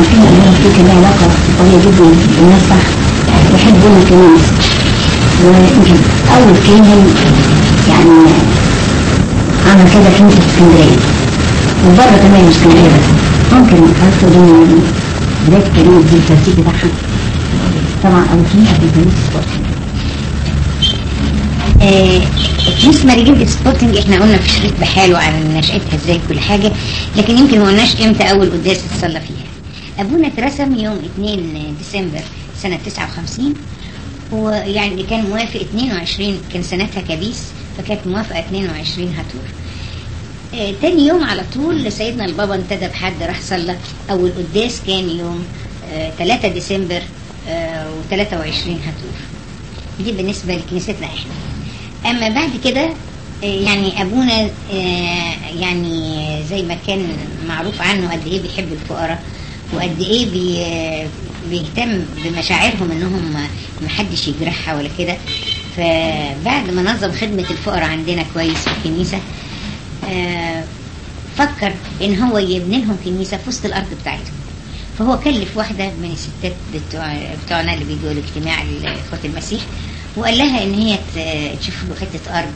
عارفين ان في كان علاقه قويه جدا بالناس صح يحبون الكنائس ويمكن أول كاهن يعني عمل كده كنيسه في اسكندرية. وبره كمان مش اسكندرية. بس ممكن تقولي لي بدايه الكنيسه دي الترتيب بتاعها. طبعا أول كنيسه في كنيسه سبورتنج ماري جرجس سبورتنج إحنا قلنا في شريط بحاله عن نشأتها إزاي كل حاجة لكن يمكن ما قلناش إمتى أول قداس اتصلى فيها أبونا اترسم يوم 2 ديسمبر سنة 59 ويعني كان موافق 22 كان سنتها كبيس فكانت موافقة 22 هاتور آه، تاني يوم على طول سيدنا البابا انتدب حد راح صلى أول قداس كان يوم آه، 3 ديسمبر و23 هاتور دي بالنسبة لكنيستنا إحنا. أما بعد كده آه، يعني أبونا آه، يعني زي ما كان معروف عنه قد إيه بيحب الفقراء وقد إيه بي بيهتم بمشاعرهم إنهم محدش يجرحها ولا كده. فبعد ما نظم خدمة الفقراء عندنا كويس في الكنيسة آه، فكر إن هو يبني لهم كنيسة في وسط الأرض بتاعتهم. فهو كلف واحدة من الستات بتوع بتوعنا اللي بيجوا الاجتماع اخوة المسيح وقال لها إن هي تشوف له حتة أرض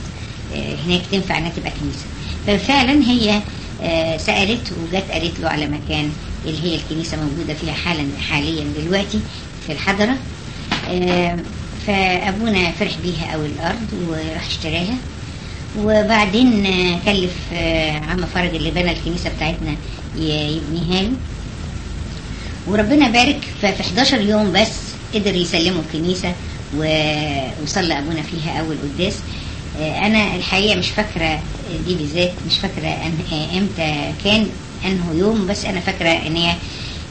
آه، هناك تنفع إنها تبقى كنيسة. ففعلا هي آه، سألت وجت قالت له على مكان اللي هي الكنيسة موجودة فيها حالا حاليا دلوقتي في الحضرة. فأبونا فرح بيها أوي الأرض وراح اشتراها. وبعدين كلف آه، عم فرج اللي بنى الكنيسة بتاعتنا يبنيها له. وربنا بارك ففي 11 يوم بس قدر يسلموا الكنيسة وصلى أبونا فيها أول قداس. آه، أنا الحقيقة مش فاكرة دي بالذات مش فاكرة آه، إمتى كان. أنه يوم بس أنا فاكرة إن هي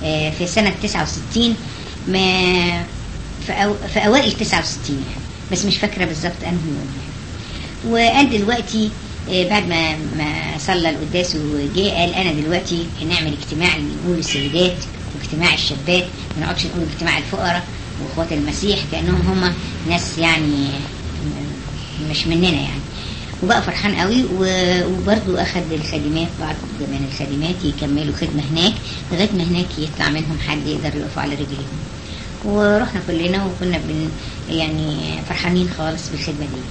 آه، في سنة 69 ما في, أو في أوائل 69 يعني بس مش فاكرة بالظبط أنه يوم يعني. وقال دلوقتي آه، بعد ما ما صلى القداس وجه قال أنا دلوقتي نعمل اجتماع نقول السيدات واجتماع الشابات ما نقعدش نقول اجتماع الفقراء وإخوات المسيح كأنهم هم ناس يعني م- مش مننا يعني وبقى فرحان قوي و- وبرضه أخد الخادمات بعض من الخادمات يكملوا خدمة هناك لغاية ما هناك يطلع منهم حد يقدر يقفوا على رجليهم ورحنا كلنا وكنا بن يعني فرحانين خالص بالخدمة دي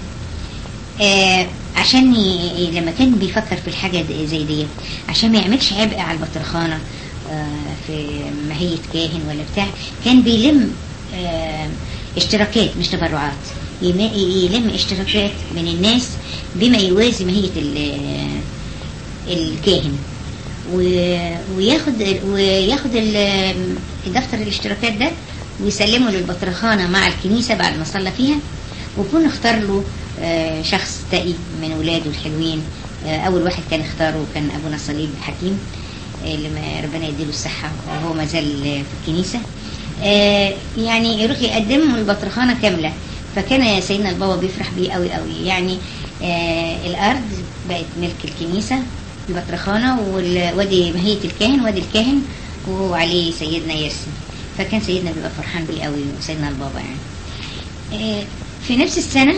آه عشان. لما كان بيفكر في الحاجة دي- زي ديت عشان ما يعملش عبء على البطرخانة آه في ماهية كاهن ولا بتاع كان بيلم آه اشتراكات مش تبرعات يلم اشتراكات من الناس بما يوازي ماهية ال- الكاهن. وياخد وياخد دفتر الاشتراكات ده ويسلمه للبطرخانة مع الكنيسة بعد ما صلى فيها ويكون اختار له آه، شخص تقي من ولاده الحلوين. آه، أول واحد كان اختاره كان أبونا صليب حكيم آه، اللي ربنا يديله الصحة وهو ما زال في الكنيسة. يعني يروح يقدم البطرخانة كاملة. فكان سيدنا البابا بيفرح بيه قوي قوي. يعني آه، الأرض بقت ملك الكنيسة البطرخانة وادي ماهية الكاهن وادي الكاهن وعليه سيدنا يرسم فكان سيدنا بيبقى فرحان بيه قوي وسيدنا البابا يعني. آه، في نفس السنة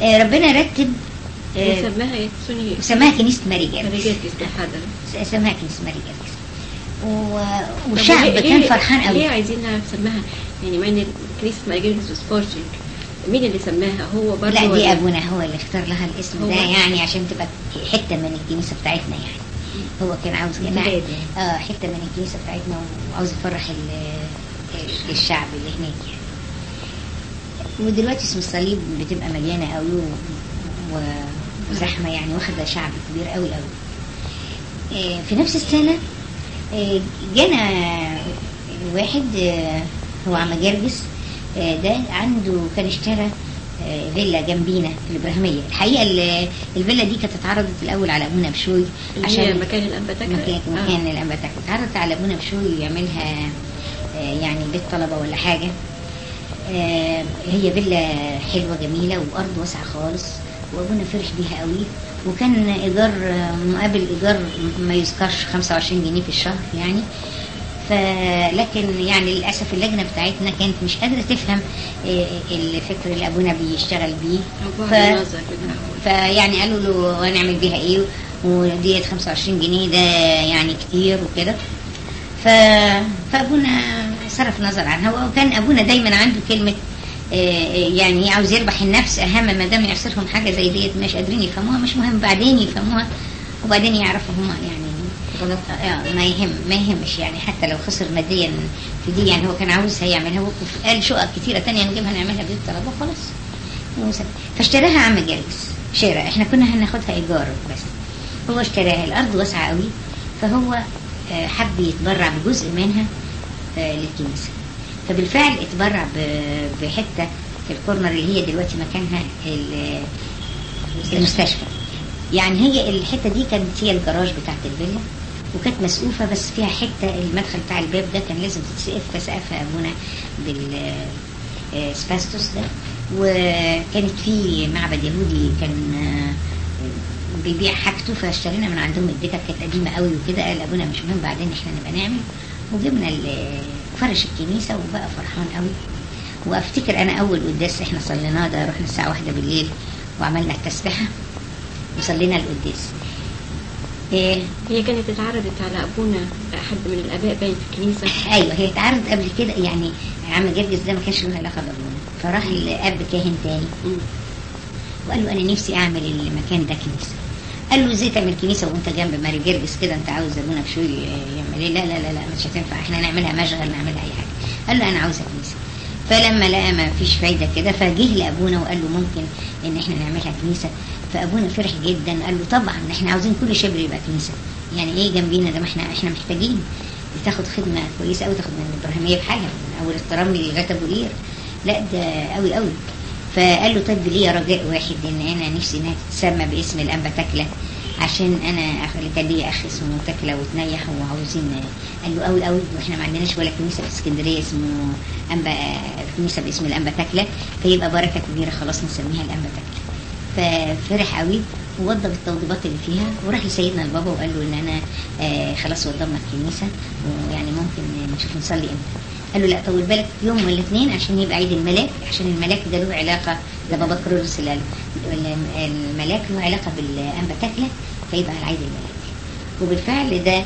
آه، ربنا رتب آه، وسماها سوني وسماها كنيسة ماري استحادة سماها كنيسة ماري جيرجس و- والشعب كان فرحان ليه قوي عايزينها نسميها يعني ما ان كنيسة ماري جرجس سبورتنج مين اللي سماها؟ هو برضه لا دي أبونا هو اللي اختار لها الاسم ده يعني عشان تبقى حتة من الكنيسة بتاعتنا يعني. هو كان عاوز جماعة آه حتة من الكنيسة بتاعتنا وعاوز يفرح ال- ال- الشعب اللي هناك يعني. ودلوقتي اسم الصليب بتبقى مليانة قوي وزحمة يعني واخدة شعب كبير قوي قوي. آه، في نفس السنة جانا واحد آه، هو عم جرجس آه، ده عنده كان اشترى آه، فيلا جنبينا في الإبراهيمية. الحقيقة ال- الفيلا دي كانت اتعرضت الأول على ابونا بشوي عشان مكان الانبتاكا مكان مكان الانبتاك اتعرضت على ابونا بشوي يعملها آه، يعني بيت طلبه ولا حاجة. آه، هي فيلا حلوة جميلة وأرض واسعة خالص وأبونا فرح بيها قوي. وكان إيجار مقابل إيجار ما يذكرش 25 جنيه في الشهر يعني. فلكن يعني للأسف اللجنة بتاعتنا كانت مش قادرة تفهم آه، الفكر اللي أبونا بيشتغل بيه. ف- فيعني قالوا له هنعمل بيها إيه؟ وديت 25 جنيه ده يعني كتير وكده. ف... فأبونا صرف نظر عنها وكان أبونا دايما عنده كلمة يعني عاوز يربح النفس أهم ما دام يعصرهم حاجة زي ديت مش قادرين يفهموها مش مهم. بعدين يفهموها وبعدين يعرفوا هم يعني آه، ما يهم ما يهمش يعني. حتى لو خسر ماديا في دي يعني هو كان عاوزها يعملها وقال شقق كتيرة تانية نجيبها نعملها بيوت طلبه وساب. فاشتراها عم جالس شارع. إحنا كنا هناخدها إيجار بس. هو اشتراها الأرض واسعة قوي. فهو آه، حب يتبرع بجزء منها آه، للكنيسه فبالفعل اتبرع بحتة في الكورنر اللي هي دلوقتي مكانها ال- المستشفى. يعني هي الحتة دي كانت هي الجراج بتاعت الفيلا وكانت مسقوفة بس فيها حتة المدخل بتاع الباب ده كان لازم تتسقف فسقفها أبونا بالسباستوس ده. وكانت في معبد يهودي كان آه، بيبيع حاجته فاشترينا من عندهم البيتا كانت قديمة قوي وكده قال أبونا مش مهم بعدين إحنا نبقى نعمل. وجبنا فرش الكنيسة وبقى فرحان قوي. وأفتكر أنا أول قداس إحنا صليناه ده رحنا الساعة واحدة بالليل وعملنا التسبيحة وصلينا القداس. إيه؟ هي كانت اتعرضت على أبونا حد من الآباء باين في الكنيسة. أيوه هي اتعرض قبل كده يعني عم جرجس ده ما كانش له علاقة بأبونا. فراح لأب كاهن تاني. وقال له أنا نفسي أعمل المكان ده كنيسة. قال له إزاي تعمل كنيسة وأنت جنب ماري جرجس كده؟ أنت عاوز أبونا بشوي يعمل إيه؟ لا لا لا لا مش هتنفع إحنا نعملها مشغل نعملها أي حاجة. قال له أنا عاوزها كنيسة. فلما لقى ما فيش فايدة كده فجه لأبونا وقال له ممكن إن إحنا نعملها كنيسة؟ فأبونا فرح جدا قال له طبعا إحنا عاوزين كل شبر يبقى كنيسة. يعني إيه جنبينا ده؟ ما إحنا إحنا محتاجين تاخد خدمة كويسة قوي تاخد من الابراهيميه بحالها من أول الترمي لغاية أبو لا ده قوي قوي فقال له طب ليه رجاء واحد؟ ان أنا نفسي إنها تتسمى باسم الأنبا تكله عشان أنا. اللي كان ليا أخ اسمه تكله وتنيح وعاوزين قال له قوي قوي وإحنا ما عندناش ولا كنيسة في اسكندرية اسمه انبا كنيسة باسم الأنبا تكله فيبقى بركة كبيرة خلاص نسميها الأنبا تكله ففرح قوي ووضب التوضيبات اللي فيها. وراح لسيدنا البابا وقال له إن أنا آه خلاص وضبنا الكنيسة ويعني ممكن نشوف نصلي إمتى. قال له لا طول بالك يوم ولا اثنين عشان يبقى عيد الملاك عشان الملاك ده له علاقة ده بابا كرولوس الملاك له علاقة بالأنبا تكله فيبقى عيد الملاك. وبالفعل ده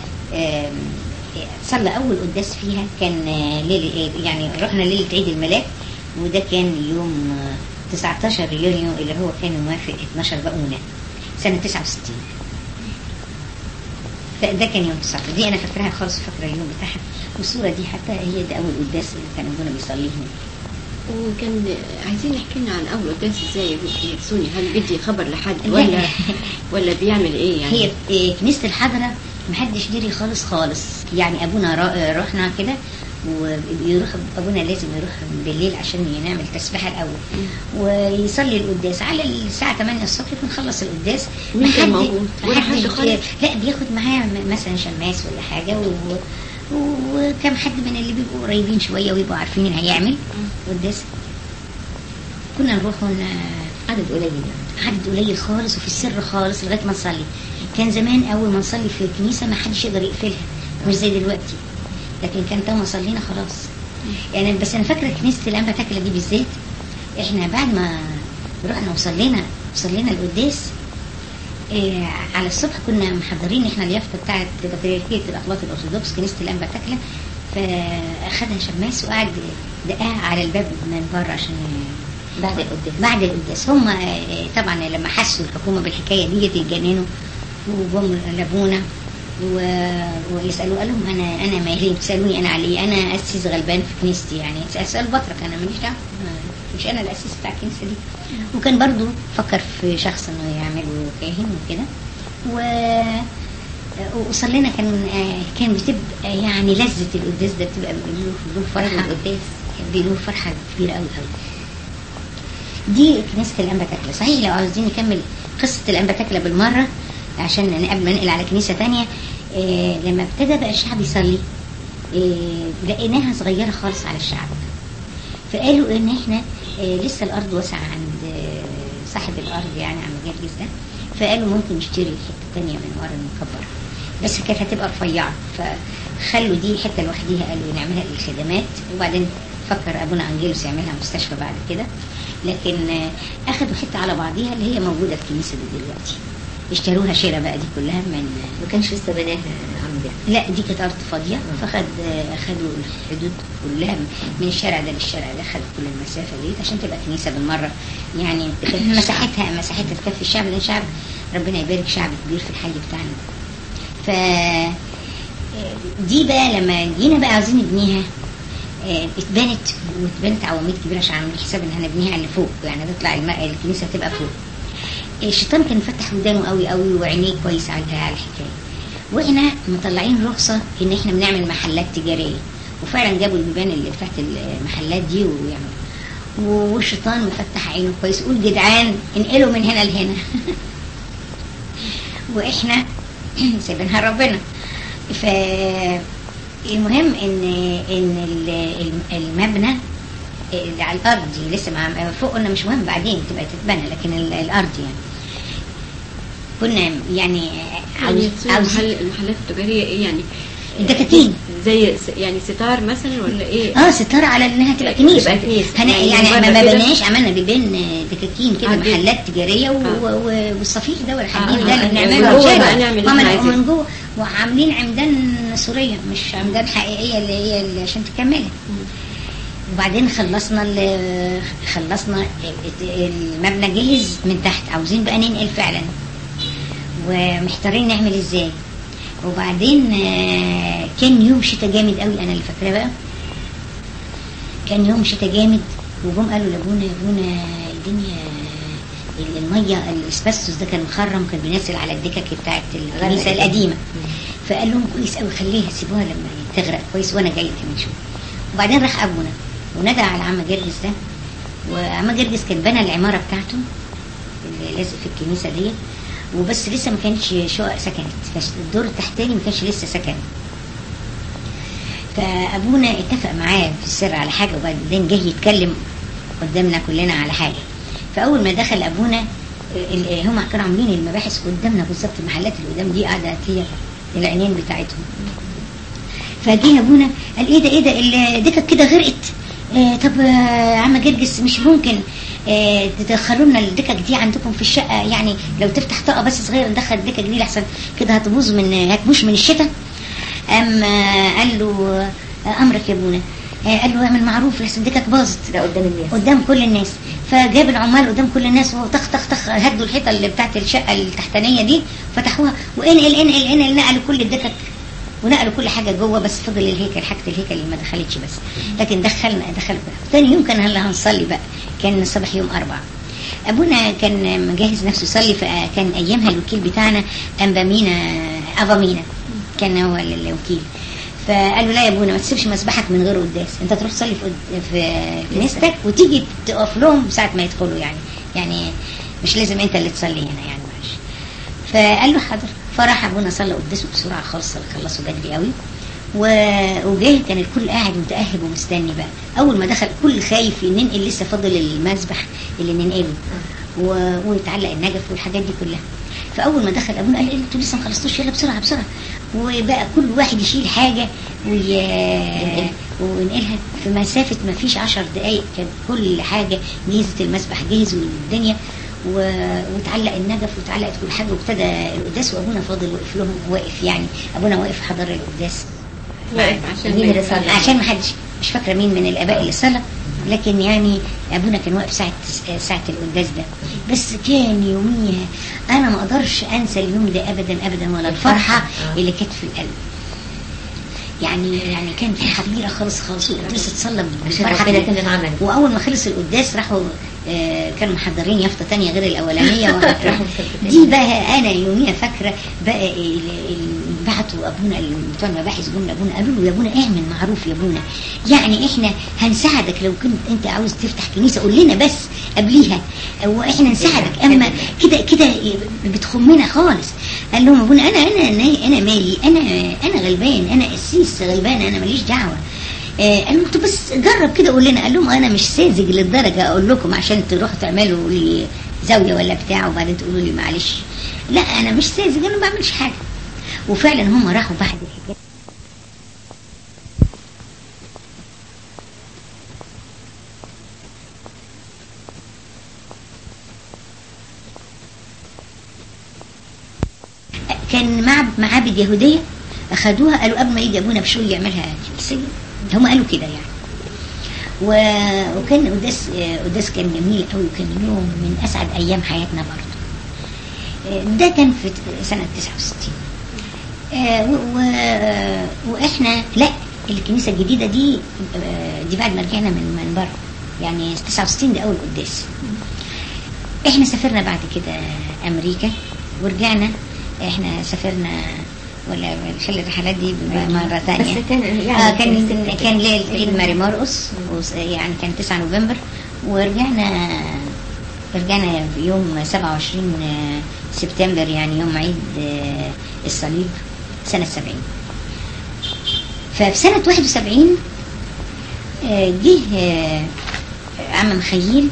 صلى أول قداس فيها كان آه، ليلة يعني رحنا ليلة عيد الملاك وده كان يوم آه، 19 يونيو اللي هو كان موافق 12 بقونه سنة 69 فده كان يوم 19 دي أنا فاكراها خالص فاكرة اليوم بتاعها والصورة دي حتى هي ده أول قداس اللي كان ابونا بيصليه وكان عايزين يحكي لنا عن أول قداس إزاي يرسوني هل بيدي خبر لحد لا. ولا ولا بيعمل إيه يعني؟ هي إيه، كنيسة الحضرة محدش دري خالص خالص. يعني أبونا رحنا كده ويروح أبونا لازم يروح بالليل عشان نعمل تسبيحه الأول. ويصلي القداس. على الساعة 8 الصبح يكون خلص القداس. مين كان موجود؟ لا بياخد معاه مثلا شماس ولا حاجة و... وكم حد من اللي بيبقوا قريبين شوية ويبقوا عارفين ان هيعمل قداس. كنا نروح ون... عدد قليل. عدد قليل خالص وفي السر خالص لغاية ما نصلي. كان زمان أول ما نصلي في الكنيسة ما حدش يقدر يقفلها مش زي دلوقتي. لكن كان تو ما صلينا خلاص. يعني بس أنا فاكرة كنيسة الأنبا تاكله دي بالذات إحنا بعد ما رحنا وصلينا وصلينا القداس إيه على الصبح كنا محضرين إحنا اليافطة بتاعت بطريركيه الأخلاط الأرثوذكس كنيسة الأنبا تاكله فأخدها شماس وقعد دقاها على الباب من بره عشان بعد القداس. بعد القداس. هم آه، طبعا لما حسوا الحكومة بالحكاية دي اتجننوا وجم لابونا ويسألوا قال لهم أنا أنا مالي تسألوني أنا على إيه؟ أنا اسيس غلبان في كنيستي يعني. اسال بطرك أنا ماليش دعوة. مش أنا الاسيس بتاع الكنيسة دي. وكان برضو فكر في شخص إنه يعمله كاهن وكده. و وصلينا كان كان بتبقى يعني لذة القداس ده بتبقى له فرحة. القداس. له فرحة كبيرة قوي قوي دي كنيسة الأنبا تكلة صحيح لو عاوزين نكمل قصة الأنبا تكلة بالمرة عشان قبل ما ننقل على كنيسة تانية إيه لما ابتدى بقى الشعب يصلي إيه لقيناها صغيرة خالص على الشعب. فقالوا إن إحنا إيه لسه الأرض واسعة عند صاحب الأرض يعني عم جرجس ده. فقالوا ممكن نشتري حتة تانية من ورا نكبرها بس كانت هتبقى رفيعة. فخلوا دي حتة لوحديها قالوا نعملها للخدمات. وبعدين فكر أبونا أنجيلوس يعملها مستشفى بعد كده. لكن أخدوا حتة على بعضيها اللي هي موجودة في الكنيسه دي دلوقتي. اشتروها شراء بقى دي كلها من ما كانش لسه بناها عم بيعمل. لا دي كانت أرض فاضية فخد آه، خدوا الحدود كلها من الشارع ده للشارع ده خدوا كل المسافة دي عشان تبقى كنيسة بالمرة. يعني مساحتها مساحتها تكفي الشعب لأن شعب ربنا يبارك شعب كبير في الحي بتاعنا. ف دي بقى لما جينا بقى عاوزين نبنيها آه، اتبنت واتبنت عواميد كبيرة عشان عاملين حساب إن هنبنيها اللي فوق يعني تطلع الم- الكنيسة تبقى فوق. الشيطان كان فتح ودانه قوي قوي وعينيه كويس على الحكاية. وإحنا مطلعين رخصة إن إحنا بنعمل محلات تجارية. وفعلا جابوا البيبان اللي بتاعت المحلات دي ويعملوا والشيطان مفتح عينه كويس قول جدعان انقلوا من هنا لهنا. وإحنا سايبينها ربنا ف المهم إن إن ال- المبنى اللي على الأرض دي لسه مع فوق قلنا مش مهم بعدين تبقى تتبنى لكن ال- الأرض يعني. كنا يعني عاوز يعني تصير عاوز محل المحلات التجارية إيه يعني الدكاكين. زي يعني ستار مثلا ولا إيه؟ آه ستارة على إنها تبقى كنيسة تبقى كنيسة. هن... يعني يعني ما. بناش عملنا بيبان دكاكين كده آه،. محلات تجارية و... آه. والصفيح ده والحديد ده اللي آه، بنعمله آه، إحنا من- جوه وعاملين عمدان سورية مش عمدان حقيقية اللي هي اللي عشان تكملها وبعدين خلصنا خلصنا المبنى جهز من تحت عاوزين بقى ننقل فعلا ومحتارين نعمل إزاي؟ وبعدين آه، كان يوم شتاء جامد قوي أنا اللي فاكراه بقى. كان يوم شتاء جامد وجم قالوا لابونا يا ابونا الدنيا المية الأسبستوس ده كان مخرم كان بينزل على الدكك بتاعت الكنيسة القديمة. فقال لهم كويس قوي خليها سيبوها لما تغرق كويس وأنا جاي كمان شوية وبعدين راح أبونا ونادى على عم جرجس ده. وعم جرجس كان بنى العمارة بتاعته اللي لازق في الكنيسة ديت. وبس لسه ما كانش شقق سكنت. فالدور التحتاني ما كانش لسه سكن. فأبونا اتفق معاه في السر على حاجة وبعدين جه يتكلم قدامنا كلنا على حاجة. فأول ما دخل أبونا هم كانوا عاملين المباحث قدامنا بالظبط المحلات اللي قدام دي قاعدة هي العينين بتاعتهم. فجه أبونا قال إيه ده إيه ده الدكك كده غرقت. طب آه عم جرجس مش ممكن آه تدخلوا لنا الدكك دي عندكم في الشقة؟ يعني لو تفتح طاقة بس صغيرة ندخل الدكك دي لحسن كده هتبوظ من هتبوش من الشتاء. أم آه قال له آه أمرك يا ابونا. آه قال له اعمل معروف لحسن الدكك باظت. ده قدام الناس. قدام كل الناس. فجاب العمال قدام كل الناس وطخ طخ طخ هدوا الحيطة اللي بتاعت الشقة التحتانية دي فتحوها. وانقل انقل انقل نقلوا كل الدكك. ونقلوا كل حاجة جوه بس فضل الهيكل حاجة الهيكل اللي ما دخلتش بس. لكن دخلنا دخل ثاني يوم كان هلا هنصلي بقى. كان الصبح يوم أربعة. أبونا كان مجهز نفسه يصلي فكان أيامها الوكيل بتاعنا أنبامينا افامينا كان هو الوكيل. فقال له لا يا أبونا ما تسيبش مسبحك من غير قداس. أنت تروح تصلي في كنيستك وتيجي تقف لهم ساعة ما يدخلوا يعني. يعني مش لازم أنت اللي تصلي هنا يعني معلش. فقال له حاضر فراح أبونا صلى قداسه بسرعة خالص خلصوا بدري قوي. و- وجاي كان الكل قاعد متأهب ومستني بقى. أول ما دخل كل خايف ننقل لسه فاضل المسبح اللي ننقله. و... ويتعلق النجف والحاجات دي كلها. فأول ما دخل أبونا قال أنتوا لسه ما خلصتوش؟ يلا بسرعة بسرعة. وبقى كل واحد يشيل حاجة وي... ونقلها في مسافة ما فيش عشر دقائق كان كل حاجة جهزت المسبح جهز والدنيا و... وتعلق النجف وتعلقت كل حاجة وابتدى القداس وأبونا فاضل واقف لهم واقف يعني أبونا واقف حضر القداس. واقف عشان مين؟ عشان ما حدش مش فاكرة مين من الآباء اللي صلى لكن يعني أبونا كان واقف ساعة ساعة القداس ده. بس كان يوميها أنا ما أقدرش أنسى اليوم ده ابدا ابدا ولا الفرحة اللي كانت في القلب. يعني يعني كان في كبيره خالص خالص والقداس اتصلى وأول ما خلص القداس راحوا آه، كانوا محضرين يافطة تانية غير الأولانية. دي بقى أنا يوميها فاكرة بقى بعتوا أبونا بتوع المباحث جم لأبونا قالوا له يا أبونا اعمل معروف يا أبونا. يعني إحنا هنساعدك لو كنت أنت عاوز تفتح كنيسة قول لنا بس قبليها. وإحنا نساعدك أما كده كده بتخمنا خالص. قال لهم ابونا أنا أنا أنا مالي أنا أنا غلبان أنا قسيس غلبان أنا ماليش دعوة. آه، قال لهم بس جرب كده. قول لنا. قال لهم أنا مش ساذج للدرجة أقول لكم عشان تروحوا تعملوا لي زاوية ولا بتاع وبعدين تقولوا لي معلش. لا أنا مش ساذج أنا ما بعملش حاجة. وفعلا هم راحوا بعد الحكاية كان معبد معابد يهوديه اخدوها قالوا قبل ما يجي أبونا بشوي يعملها كنيسيه هم قالوا كده يعني. و... وكان قداس قداس كان جميل قوي وكان يوم من أسعد أيام حياتنا برضه. ده كان في سنة 69 آه، و... و... وإحنا لا الكنيسة الجديدة دي آه، دي بعد ما رجعنا من من بره. يعني 69 ده أول قداس إحنا سافرنا بعد كده أمريكا ورجعنا. إحنا سافرنا ولا نخلي الرحلات دي مرة ثانية. بس كان يعني آه كان كان كان ليلة عيد ماري مرقص يعني كان 9 نوفمبر ورجعنا رجعنا يوم 27 سبتمبر يعني يوم عيد آه، الصليب سنة 70 ففي سنة 71 آه، جه آه، عم مخيل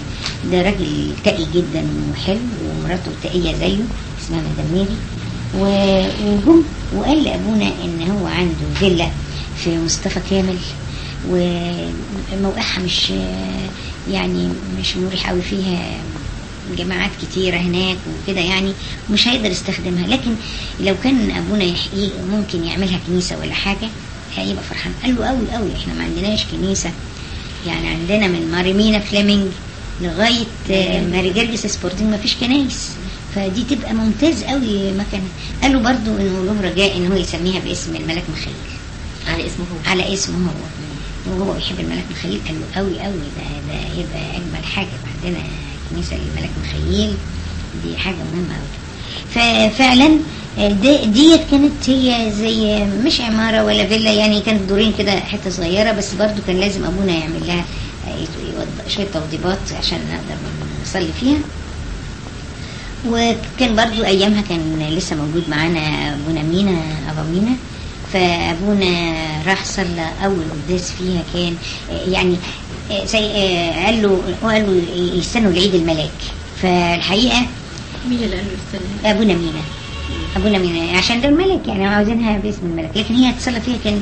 ده راجل تقي جدا وحلو ومراته تقية زيه اسمها مدام ميري وجم وقال لأبونا إن هو عنده فيلا في مصطفى كامل وموقعها مش يعني مش مريح قوي فيها جماعات كتيرة هناك وكده يعني مش هيقدر يستخدمها. لكن لو كان أبونا يحقيق ممكن يعملها كنيسة ولا حاجة هيبقى فرحان. قال له قوي قوي إحنا ما عندناش كنيسة. يعني عندنا من ماريمينا فليمنج لغاية آه، ماري جرجس سبورتنج ما فيش كنايس فدي تبقى ممتاز قوي مكانها قال له برضو انه له رجاء إن هو يسميها باسم الملاك مخيل. على اسمه هو. على اسمه هو. وهو بيحب الملاك مخيل قال له قوي قوي. ده ده يبقى أجمل حاجة عندنا كنيسة للملاك مخيل. دي حاجة مهمة قوي. ففعلا دي- ديت كانت هي زي مش عمارة ولا فيلا يعني كانت دورين كده حتة صغيرة بس برضو كان لازم أبونا يعمل لها شوية توضيبات عشان نقدر نصلي فيها. وكان برضو أيامها كان لسه موجود معانا أبونا مينا أبا مينا. فأبونا راح صلى أول قداس فيها كان يعني زي قال له قال له يستنوا لعيد الملاك. فالحقيقة مين اللي قال له استنى أبونا مينا. أبونا مينا عشان ده الملك يعني عاوزينها باسم الملك. لكن هي تصلى فيها كان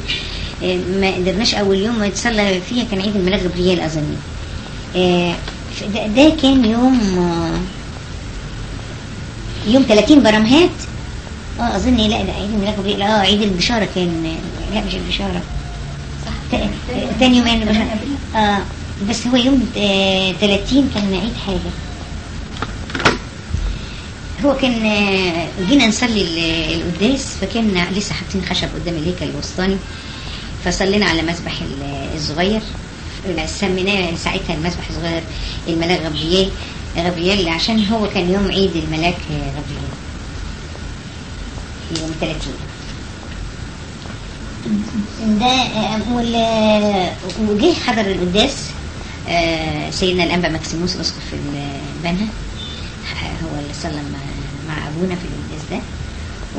ما قدرناش أول يوم يتصلى فيها كان عيد الملاك جبريل أظن. آه، ده, كان يوم يوم 30 برمهات آه أظن لا ده عيد جبريل آه عيد البشارة كان لا مش البشارة. صح. تاني يوم عيد البشارة. آه بس هو يوم آه 30 كان عيد حاجة. هو كان آه، جينا نصلي ال- القداس فكان لسه حاطين خشب قدام الهيكل الوسطاني فصلينا على مسبح ال- الصغير. سميناه ساعتها المسبح الصغير الملاك غبريال غبريال عشان هو كان يوم عيد الملاك غبريال يوم 30 ده آه، وجه حضر القداس آه، سيدنا الأنبا مكسيموس أسقف البنها هو اللي صلى مع, أبونا في القداس ده.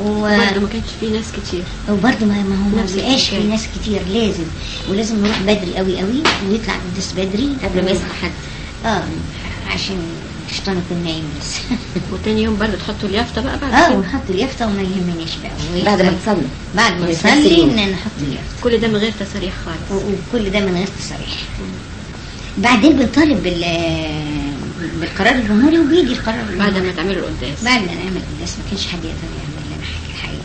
و... برضه ما كانش فيه ناس كتير. وبرضه ما هو ما نفس بقاش في. ناس كتير لازم. ولازم نروح بدري قوي قوي ويطلع القداس بدري قبل ما يصحى حد. آه عشان الشيطان يكون نايم بس وتاني يوم برضه تحطوا اليافطة بقى بعد آه. ونحط اليافطة وما يهمنيش بقى. بعد ما تصلي. بعد ما نصلي نحط اليافطة. كل ده من غير تصاريح خالص. وكل ده من غير تصريح. بعدين بنطالب بال بالقرار الجمهوري وبيجي القرار بعد الجمهوري. ما تعملوا القداس. بعد ما نعمل القداس ما كانش حد يقدر يعمل لنا حاجة الحقيقة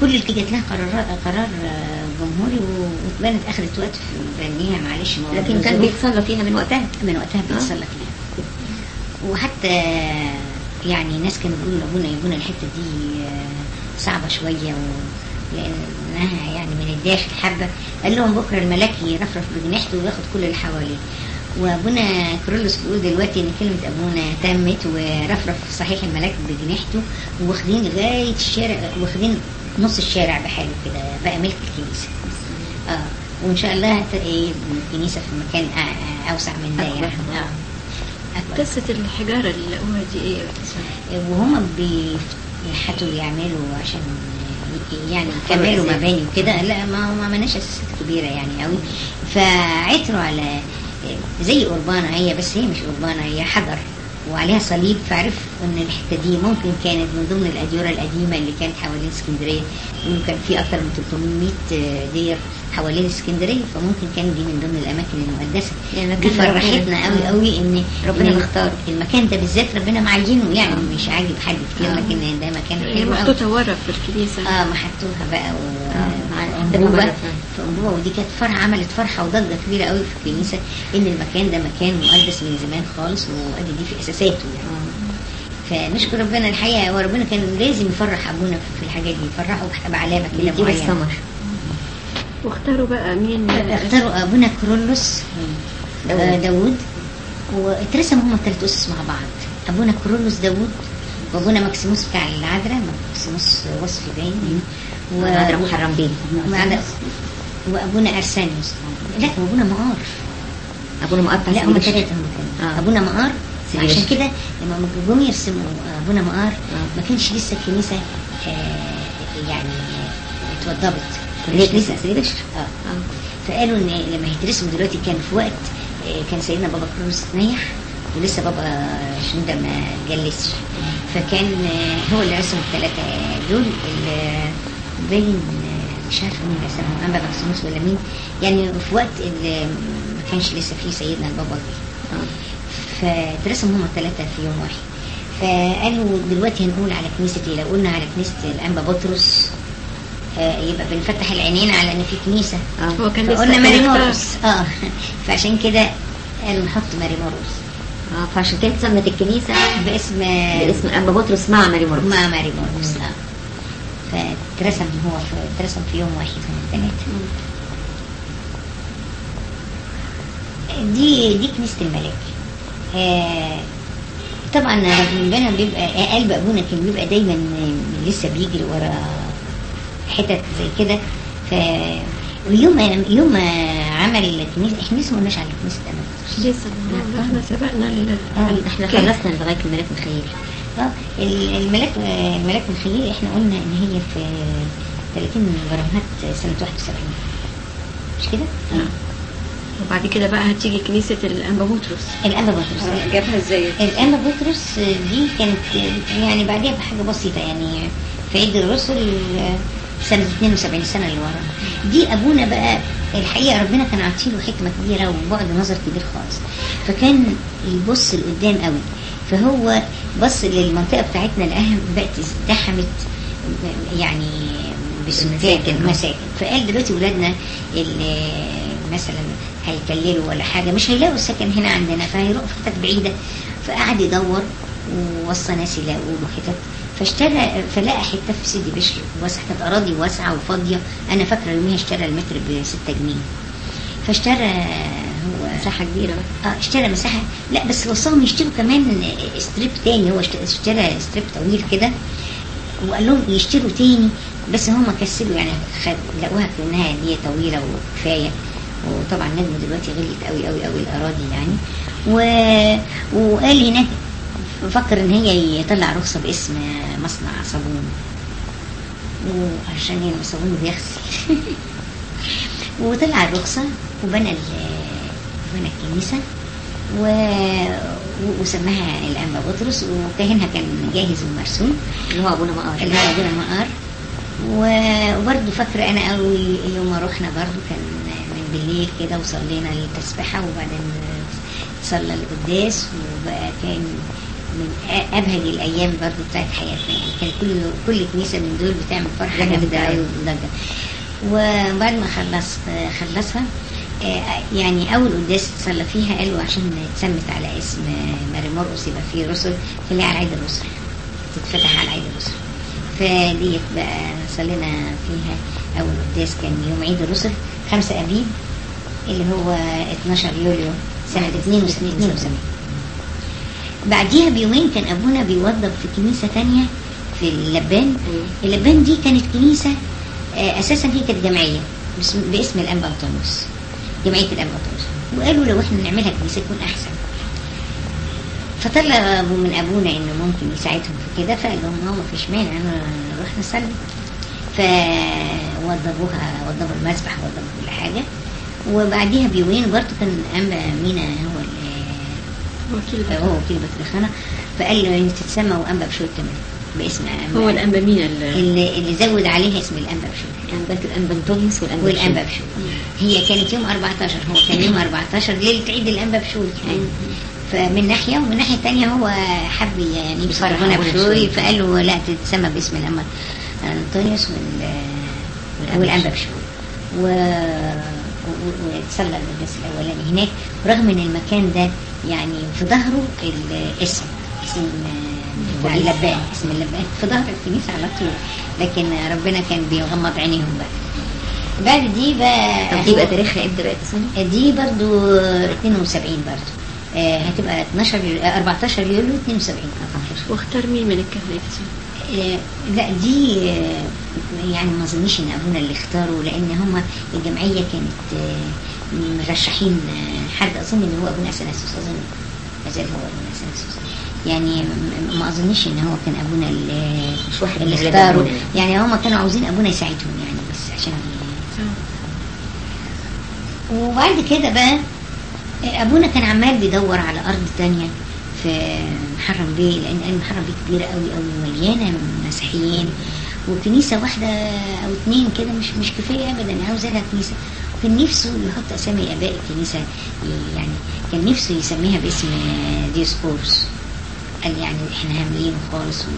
كل اللي جت لها قرار قرار آه، جمهوري واتبنت اخذت وقت في بنيها معلش. لكن كان بيتصلى فيها من وقتها. من وقتها بيتصلى فيها وحتى يعني ناس كانوا بيقولوا لابونا يا ابونا الحتة دي آه، صعبة شوية و لأنها يعني من الداخل حبة. قال لهم بكرة الملاك يرفرف بجناحته وياخد كل اللي حواليه. وأبونا كرولوس بيقول دلوقتي إن كلمة أبونا تمت ورفرف صحيح الملاك بجناحته واخدين لغايه الشارع واخدين نص الشارع بحاله كده بقى ملك الكنيسة. آه وإن شاء الله هت- يبنوا الكنيسة في مكان أوسع من ده. يعني. آه. الحجارة اللي لقوها دي أستاذ؟ وهم بيحتوا يعملوا عشان يعني يكملوا. مباني وكده لا ما ما عملناش أساسات كبيرة يعني قوي فعثروا على زي قربانه هي بس هي مش قربانه هي حجر وعليها صليب فعرف إن الحتة دي ممكن كانت من ضمن الاديره القديمة اللي كانت حوالين اسكندرية يقولوا كان في أكثر من 300 دير حوالين اسكندرية فممكن كان دي من ضمن الأماكن المقدسة. يعني دي فرحتنا قوي قوي إن ربنا إن مختاره. المكان ده بالذات ربنا معينه يعني آه. مش عاجب حد كتير آه. لكن ده مكان هي حلو قوي محطوطة ورا في الكنيسة. آه محطوها بقى و آه، مع في أنبوبة ودي كانت فرحة عملت فرحة وضجة كبيرة قوي في الكنيسة إن المكان ده مكان مقدس من زمان خالص وأدي دي في أساساته يعني. فنشكر ربنا الحقيقة هو ربنا كان لازم يفرح أبونا في الحاجات دي يفرحه بعلامة كده الثمر. واختاروا بقى مين؟ اختاروا أبونا كرولوس داوود. آه، داوود. واترسموا هما الثلاث أسس مع بعض. أبونا كرولوس داوود وأبونا مكسيموس بتاع العذراء مكسيموس وصفي باين. و- وعذراء محرم بيه وأبونا أرسانيوس. لا وابونا مقار. أبونا مقطع لا هم ثلاثة هم آه. أبونا مقار. عشان. كده لما جم يرسموا أبونا مقار آه. ما كانش لسه الكنيسه آه، يعني اتوضبت كنيسه سيدي بشر آه. فقالوا إن لما هيترسموا دلوقتي كان في وقت آه، كان سيدنا بابا كرولوس اتنيح ولسه بابا شنودة ما جلسش. فكان آه، هو اللي رسم الثلاثة دول اللي باين آه، مش عارفة مين رسمهم أنبا مكسيموس ولا مين. يعني في وقت اللي ما كانش لسه فيه سيدنا البابا. جه فترسموا هما الثلاثة في يوم واحد. فقالوا دلوقتي هنقول على كنيسة إيه؟ لو قلنا على كنيسة الأنبا بطرس يبقى بنفتح العينين على إن في كنيسة. هو كان لسه فقلنا ماري. مورس آه. فعشان كده نحط ماري مورس آه فعشان كده اتسمت الكنيسة باسم باسم انبا بطرس مع ماري مرقس مع ماري مورس آه. فاترسم هو في اترسم في يوم واحد من الثلاثة دي دي كنيسة الملاك. آه طبعا ربنا بيبقى قلب أبونا كان بيبقى دايما لسه بيجري ورا حتت زي كده. ف ويوم ما يوم ما عمل الكنيسة إحنا لسه ما قلناش على كنيسه أنا لسه ما- إحنا سبقنا ال- آه. إحنا خلصنا لغاية الملاك مخيل. آه ال- الملاك الملاك مخيل إحنا قلنا ان هي في 30 برامات سنة 71 مش كده؟ وبعد كده بقى هتيجي كنيسة الأنبا بطرس. الأنبا بطرس. جابها إزاي؟ الأنبا بطرس دي كانت يعني بعديها بحاجة بسيطة يعني في عيد الرسل سنة 72 سنة اللي ورا دي أبونا بقى الحقيقة ربنا كان عاطيله حكمة كبيرة وبعد نظر كبير خالص. فكان يبص لقدام قوي. فهو بص للمنطقة بتاعتنا الأهم بقت ازدحمت يعني بسكان المساكن. مساكن. فقال دلوقتي ولادنا اللي مثلا هيكللوا ولا حاجة مش هيلاقوا السكن هنا عندنا فهيروحوا في حتت بعيدة. فقعد يدور ووصى ناس يلاقوا له حتت فاشترى فلقى حتة في سيدي بشر واسعه كانت اراضي واسعة وفاضية. أنا فاكرة يوميها اشترى المتر ب 6 جنيه. فاشترى هو مساحة كبيرة آه اشترى مساحة. لا بس وصاهم يشتروا كمان strip تاني. هو اشت- اشترى strip طويل كده وقال لهم يشتروا تاني. بس هم كسلوا يعني خد لقوها كأنها دي طويلة وكفاية. وطبعا نجم دلوقتي غليت قوي قوي قوي الأراضي يعني. و... وقال هناك فكر إن هي يطلع رخصة باسم مصنع صابون. وعشان يعني الصابون بيغسل. وطلع الرخصة وبنى ال- بنى الكنيسة و... وسماها الأنبا بطرس وكاهنها كان جاهز ومرسوم. اللي هو أبونا مقار اللي هو أبونا مقار و- وبرضه فاكرة أنا قوي يوم ما رحنا برضه كان من بالليل كده وصلينا التسبحة وبعدين صلى القداس وبقى كان من أبهج الأيام برضه بتاعت حياتنا. يعني كان كل كل كنيسة من دول بتعمل جامدة أوي. قوي وضجة وبعد ما خلص خلصها آه، يعني أول قداس اتصلى فيها قالوا عشان اتسمت على اسم ماري مرقس يبقى فيه رسل خليها على عيد الرسل. تتفتح على عيد الرسل. فديت بقى صلينا فيها أول قداس كان يوم عيد الرسل 5 ابيب اللي هو 12 يوليو سنة 72 بعديها بيومين كان أبونا بيوظف في كنيسة تانية في اللبان. اللبان دي كانت كنيسة آه، أساسا هي كانت جمعية باسم, باسم الانبا انطونيوس جمعية الانبا انطونيوس وقالوا لو إحنا نعملها كنيسة تكون أحسن. فطلبوا من أبونا إنه ممكن يساعدهم في كده فقال لهم آه ما فيش مانع أنا نروح نصلي. فوضبوها وضبوا المسبح وضبوا كل حاجة. وبعديها بيومين برضه كان انبا مينا هو اللي وكيل هو وكيل بطريخانة فقال له انت تتسمى وأنبأ بشوي كمان باسم هو الأنبأ مين ال- اللي, اللي زود عليها اسم الأنبأ بشوي أنبت الأنبأ أنطونيوس والأنبأ والأنبأ بشوي. بشوي هي كانت يوم 14 هو كان يوم 14 ليلة عيد الأنبأ بشوي يعني فمن ناحية ومن ناحية ثانية هو حب يعني يفرغنا بشوي. فقال له لا تتسمى باسم الأنبأ. أنطونيوس وال والأنبأ بشوي و و- واتصلى القداس الأولاني هناك رغم إن المكان ده يعني في ظهره الاسم اسم اللبان اسم اللبان في ظهر الكنيسة على طول لكن ربنا كان بيغمض عينيهم بقى بعد دي بقى طب دي بقى تاريخها إمتى بقى تسمى؟ دي برضو 72 برضو آه، هتبقى 12 آه، 14 يوليو 72 واختار مين من؟ آه، لا دي يعني ما أظنش إن أبونا اللي اختاروا لأن هم الجمعية كانت مرشحين حد أظن إن هو أبونا اثناسيوس أظن ما زال هو أبونا اثناسيوس يعني ما أظنش إن هو كان أبونا اللي مش واحد اللي أبونا. يعني هم كانوا عاوزين أبونا يساعدهم يعني بس عشان وبعد كده بقى أبونا كان عمال بيدور على أرض تانية. في محرم بيه لأن قال محرم بيه كبيرة قوي قوي مليانه مسيحيين. وكنيسة واحدة أو اتنين كده مش مش كفاية ابدا عاوز لها كنيسة. وكان نفسه يحط أسامي آباء الكنيسة يعني كان نفسه يسميها باسم ديسكورس قال يعني إحنا هاملين خالص؟ و...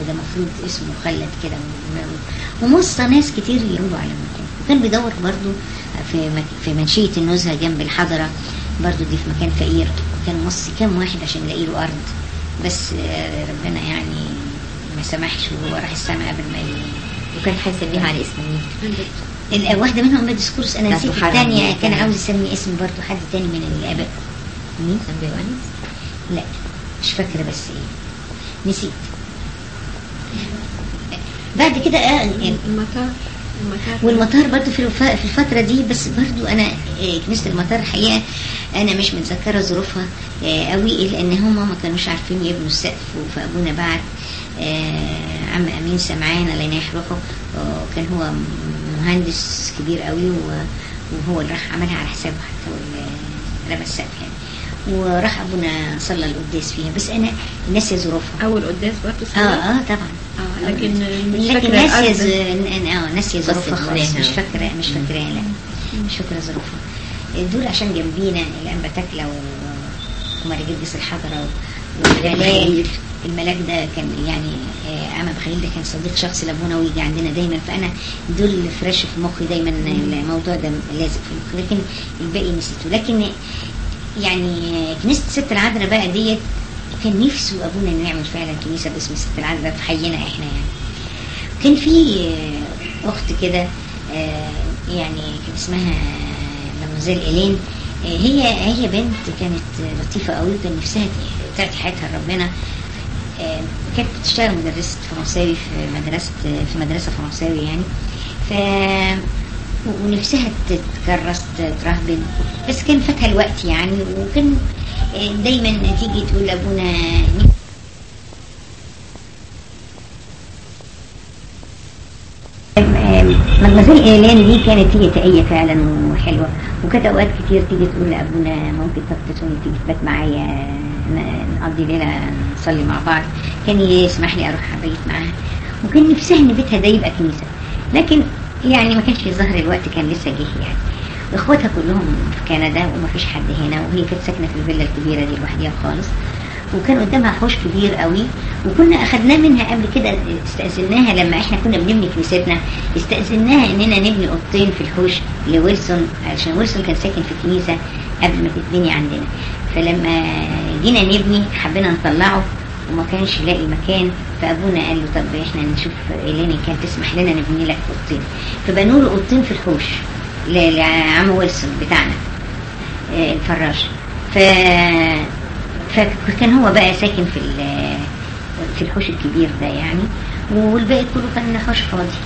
وده المفروض اسمه مخلد كده. و- وموصى ناس كتير يقولوا على المكان وكان بيدور برضو في. في منشية النزهة جنب الحضرة برضو دي في مكان فقير. كان موصي كام واحد عشان يلاقي له أرض بس آه، ربنا يعني ما سمحش وهو راح السما قبل ما. وكان هيسميها على اسم مين؟ واحدة منهم ديسكورس أنا بتاعت نسيت يعني. كان عاوز يسمي اسم برضو حد تاني من الآباء مين؟ أنبا يوانس؟ لا مش فاكرة بس إيه نسيت بعد كده آه، المطار والمطار. برضو في في الفترة دي بس برضو أنا آه، كنيسة المطار حقيقة أنا مش متذكرة ظروفها آه، قوي لأن هما ما كانوش عارفين يبنوا السقف فأبونا بعت آه، عم أمين سمعان الله ينيح روحه آه، كان هو مهندس كبير قوي وهو اللي راح عملها على حسابه حتى رمى السقف يعني. وراح أبونا صلى القداس فيها. بس أنا ناسية ظروفها. أول قداس برضه آه؟ آه طبعا. آه. لكن مش لكن الأرض. ز- آه ناسية ظروفها خالص. مش فاكرة مش فاكراها لا مش فاكرة ظروفها. دول عشان جنبينا و- وماري جرجس الحضرة و- والملاك الملاك ده كان يعني آه، أما بخليل ده كان صديق شخصي لأبونا ويجي عندنا دايما. فأنا دول فريش في مخي دايما الموضوع ده لازق في مخي لكن الباقي نسيته. لكن يعني كنيسة ست العذراء بقى ديت كان نفسه أبونا إنه يعمل فعلا كنيسة باسم ست العذراء في حينا إحنا يعني. كان في آه، أخت كده آه، يعني كان اسمها مامزيل إيلين. آه، هي هي بنت كانت لطيفة قوي وكان نفسها تعطي حياتها لربنا. آه، كانت بتشتغل مدرسة فرنساوي في مدرسة في مدرسة فرنساوي يعني. ف ونفسها تتكرس ترهبن بس كان فاتها الوقت يعني وكان آه، دايما تيجي تقول لأبونا مدمزيل إيلان دي كانت تيجي تقية فعلا وحلوة. وكانت أوقات كتير تيجي تقول لأبونا ممكن تفتشوني تيجي تبات معايا نقضي ليلة نصلي مع بعض. كان يسمح لي أروح ابيت معاها. وكان نفسها إن بيتها ده يبقى كنيسة. لكن يعني ما كانش ظهر الوقت كان لسه جه يعني. إخواتها كلهم في كندا وما فيش حد هنا وهي كانت ساكنة في الفيلا الكبيرة دي لوحدها خالص. وكان قدامها حوش كبير قوي وكنا أخدناه منها قبل كده استأذناها لما إحنا كنا بنبني كنيستنا استأذناها إننا نبني أوضتين في الحوش لويلسون علشان ويلسون كان ساكن في الكنيسة قبل ما تتبني عندنا. فلما جينا نبني حبينا نطلعه وما كانش لاقي مكان فأبونا قال له طب إحنا نشوف اليني كانت تسمح لنا نبني لك أوضتين. فبنوا له أوضتين في الحوش. لعم ويلسون بتاعنا آه، الفراش. ف فكان هو بقى ساكن في ال- في الحوش الكبير ده يعني والباقي كله كان حوش فاضي.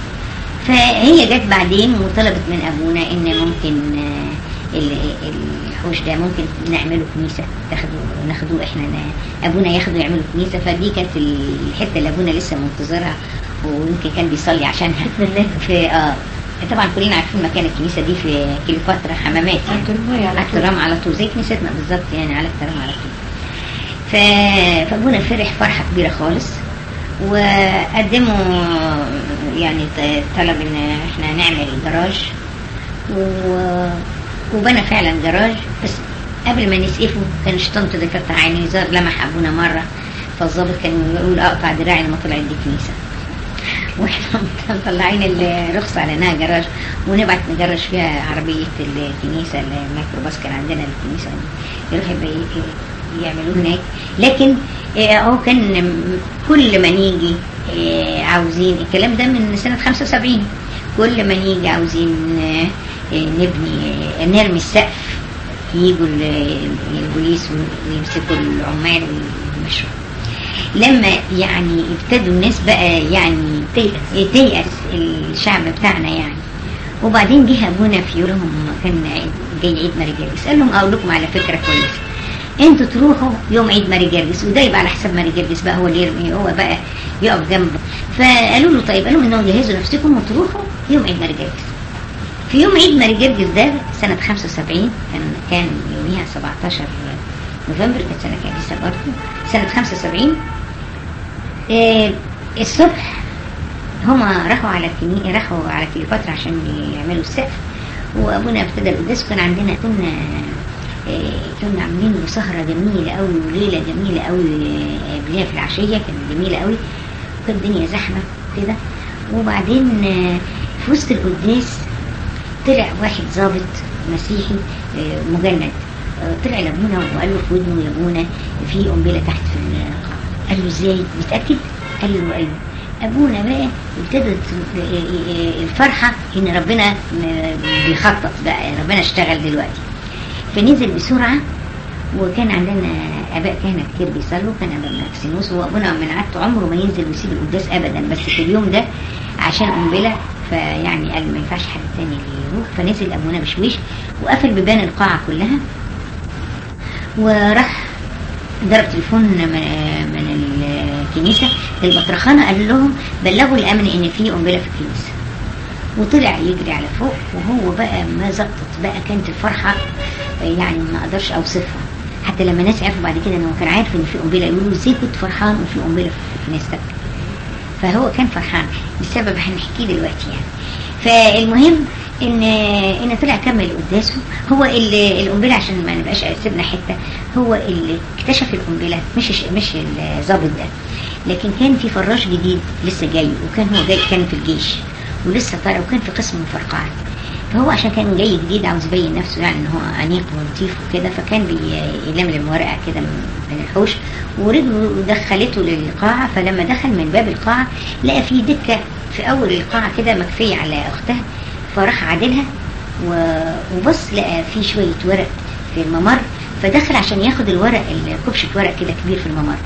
فهي جت بعدين وطلبت من أبونا إن ممكن آه، ال- الحوش ده ممكن نعمله كنيسة تاخده ناخده إحنا أبونا ياخده يعمله كنيسة. فدي كانت الحتة اللي أبونا لسه منتظرها ويمكن كان بيصلي عشانها. في آه. طبعا كلنا عارفين مكان الكنيسة دي في كليوباترا حمامات يعني. على. الترام على طول زي كنيستنا بالظبط يعني على الترام على طول. ف... فأبونا فرح فرحة كبيرة خالص وقدموا يعني طلب إن إحنا نعمل جراج و... وبنى فعلا جراج بس قبل ما نسقفه كان دي كانت عيني زار لمح أبونا مرة فالظابط كان يقول أقطع دراعي لما طلعت دي كنيسة. وإحنا مطلعين الرخصه على جراج ونبعت نجرش فيها عربية الكنيسة الميكروباص كان عندنا الكنيسة يروح يبقى ي- يعملوه هناك. لكن آه، هو كان كل ما نيجي آه، عاوزين الكلام ده من سنة 75 كل ما نيجي عاوزين آه، نبني نرمي السقف يجوا ال- البوليس ويمسكوا العمال ويمشوا. لما يعني ابتدوا الناس بقى يعني تيأس الشعب بتاعنا يعني. وبعدين جه أبونا في يومهم كان جاي عيد ماري جرجس. قال لهم أقول لكم على فكرة كويسة. أنتوا تروحوا يوم عيد ماري جرجس وده يبقى على حساب ماري جرجس بقى هو اللي يرمي هو بقى يقف جنبه. فقالوا له طيب قالوا انهم جهزوا نفسكم وتروحوا يوم عيد ماري جرجس. في يوم عيد ماري جرجس ده سنة 75 كان كان يوميها 17 نوفمبر كانت سنة كبيسة برضه سنة 75 آه الصبح هما راحوا على كني... راحوا على كليوباترا عشان يعملوا السقف وأبونا ابتدى القداس وكان عندنا كنا آه، كنا عاملين له سهرة جميلة قوي وليلة جميلة قوي آه، قبلها في العشية كانت جميلة قوي وكانت الدنيا زحمة كده وبعدين آه، في وسط القداس طلع واحد ظابط مسيحي آه، مجند. آه، طلع لابونا وقال له في ودنه يا ابونا في قنبلة تحت في القاعه قال له إزاي؟ متأكد؟ قال له أيوه أبونا بقى ابتدت الفرحة إن ربنا بيخطط بقى ربنا اشتغل دلوقتي. فنزل بسرعة وكان عندنا أباء كهنة كتير بيصلوا كان ابا ماكسيموس وابونا من عادته عمره ما ينزل ويسيب القداس ابدا بس في اليوم ده عشان قنبلة فيعني قال ما ينفعش حد تاني يروح فنزل أبونا بشويش وقفل بيبان القاعة كلها وراح ضرب تليفون من الكنيسة للبطرخانة قال لهم بلغوا الأمن إن في قنبلة في الكنيسة. وطلع يجري على فوق وهو بقى ما زبطت بقى كانت الفرحة يعني ما أقدرش أوصفها. حتى لما الناس عرفوا بعد كده إنه كان عارف إن في قنبلة يقولوا إزاي كنت فرحان وفي قنبلة في كنيستك فهو كان فرحان بسبب هنحكيه دلوقتي يعني. فالمهم إن إن طلع كمل قداسه هو اللي القنبلة عشان ما نبقاش سيبنا حتة هو اللي اكتشف القنبلة مش مش الظابط ده. لكن كان في فراش جديد لسه جاي وكان هو جاي كان في الجيش ولسه طالع وكان في قسم المفرقعات فهو عشان كان جاي جديد عاوز يبين نفسه يعني إن هو أنيق ولطيف وكده فكان بيلملم ورقه كده من الحوش ورجله دخلته للقاعة. فلما دخل من باب القاعة لقى في دكة في أول القاعة كده مكفية على أختها. فراح عادلها وبص لقى في شوية ورق في الممر فدخل عشان ياخد الورق الكبشة ورق كده كبير في الممر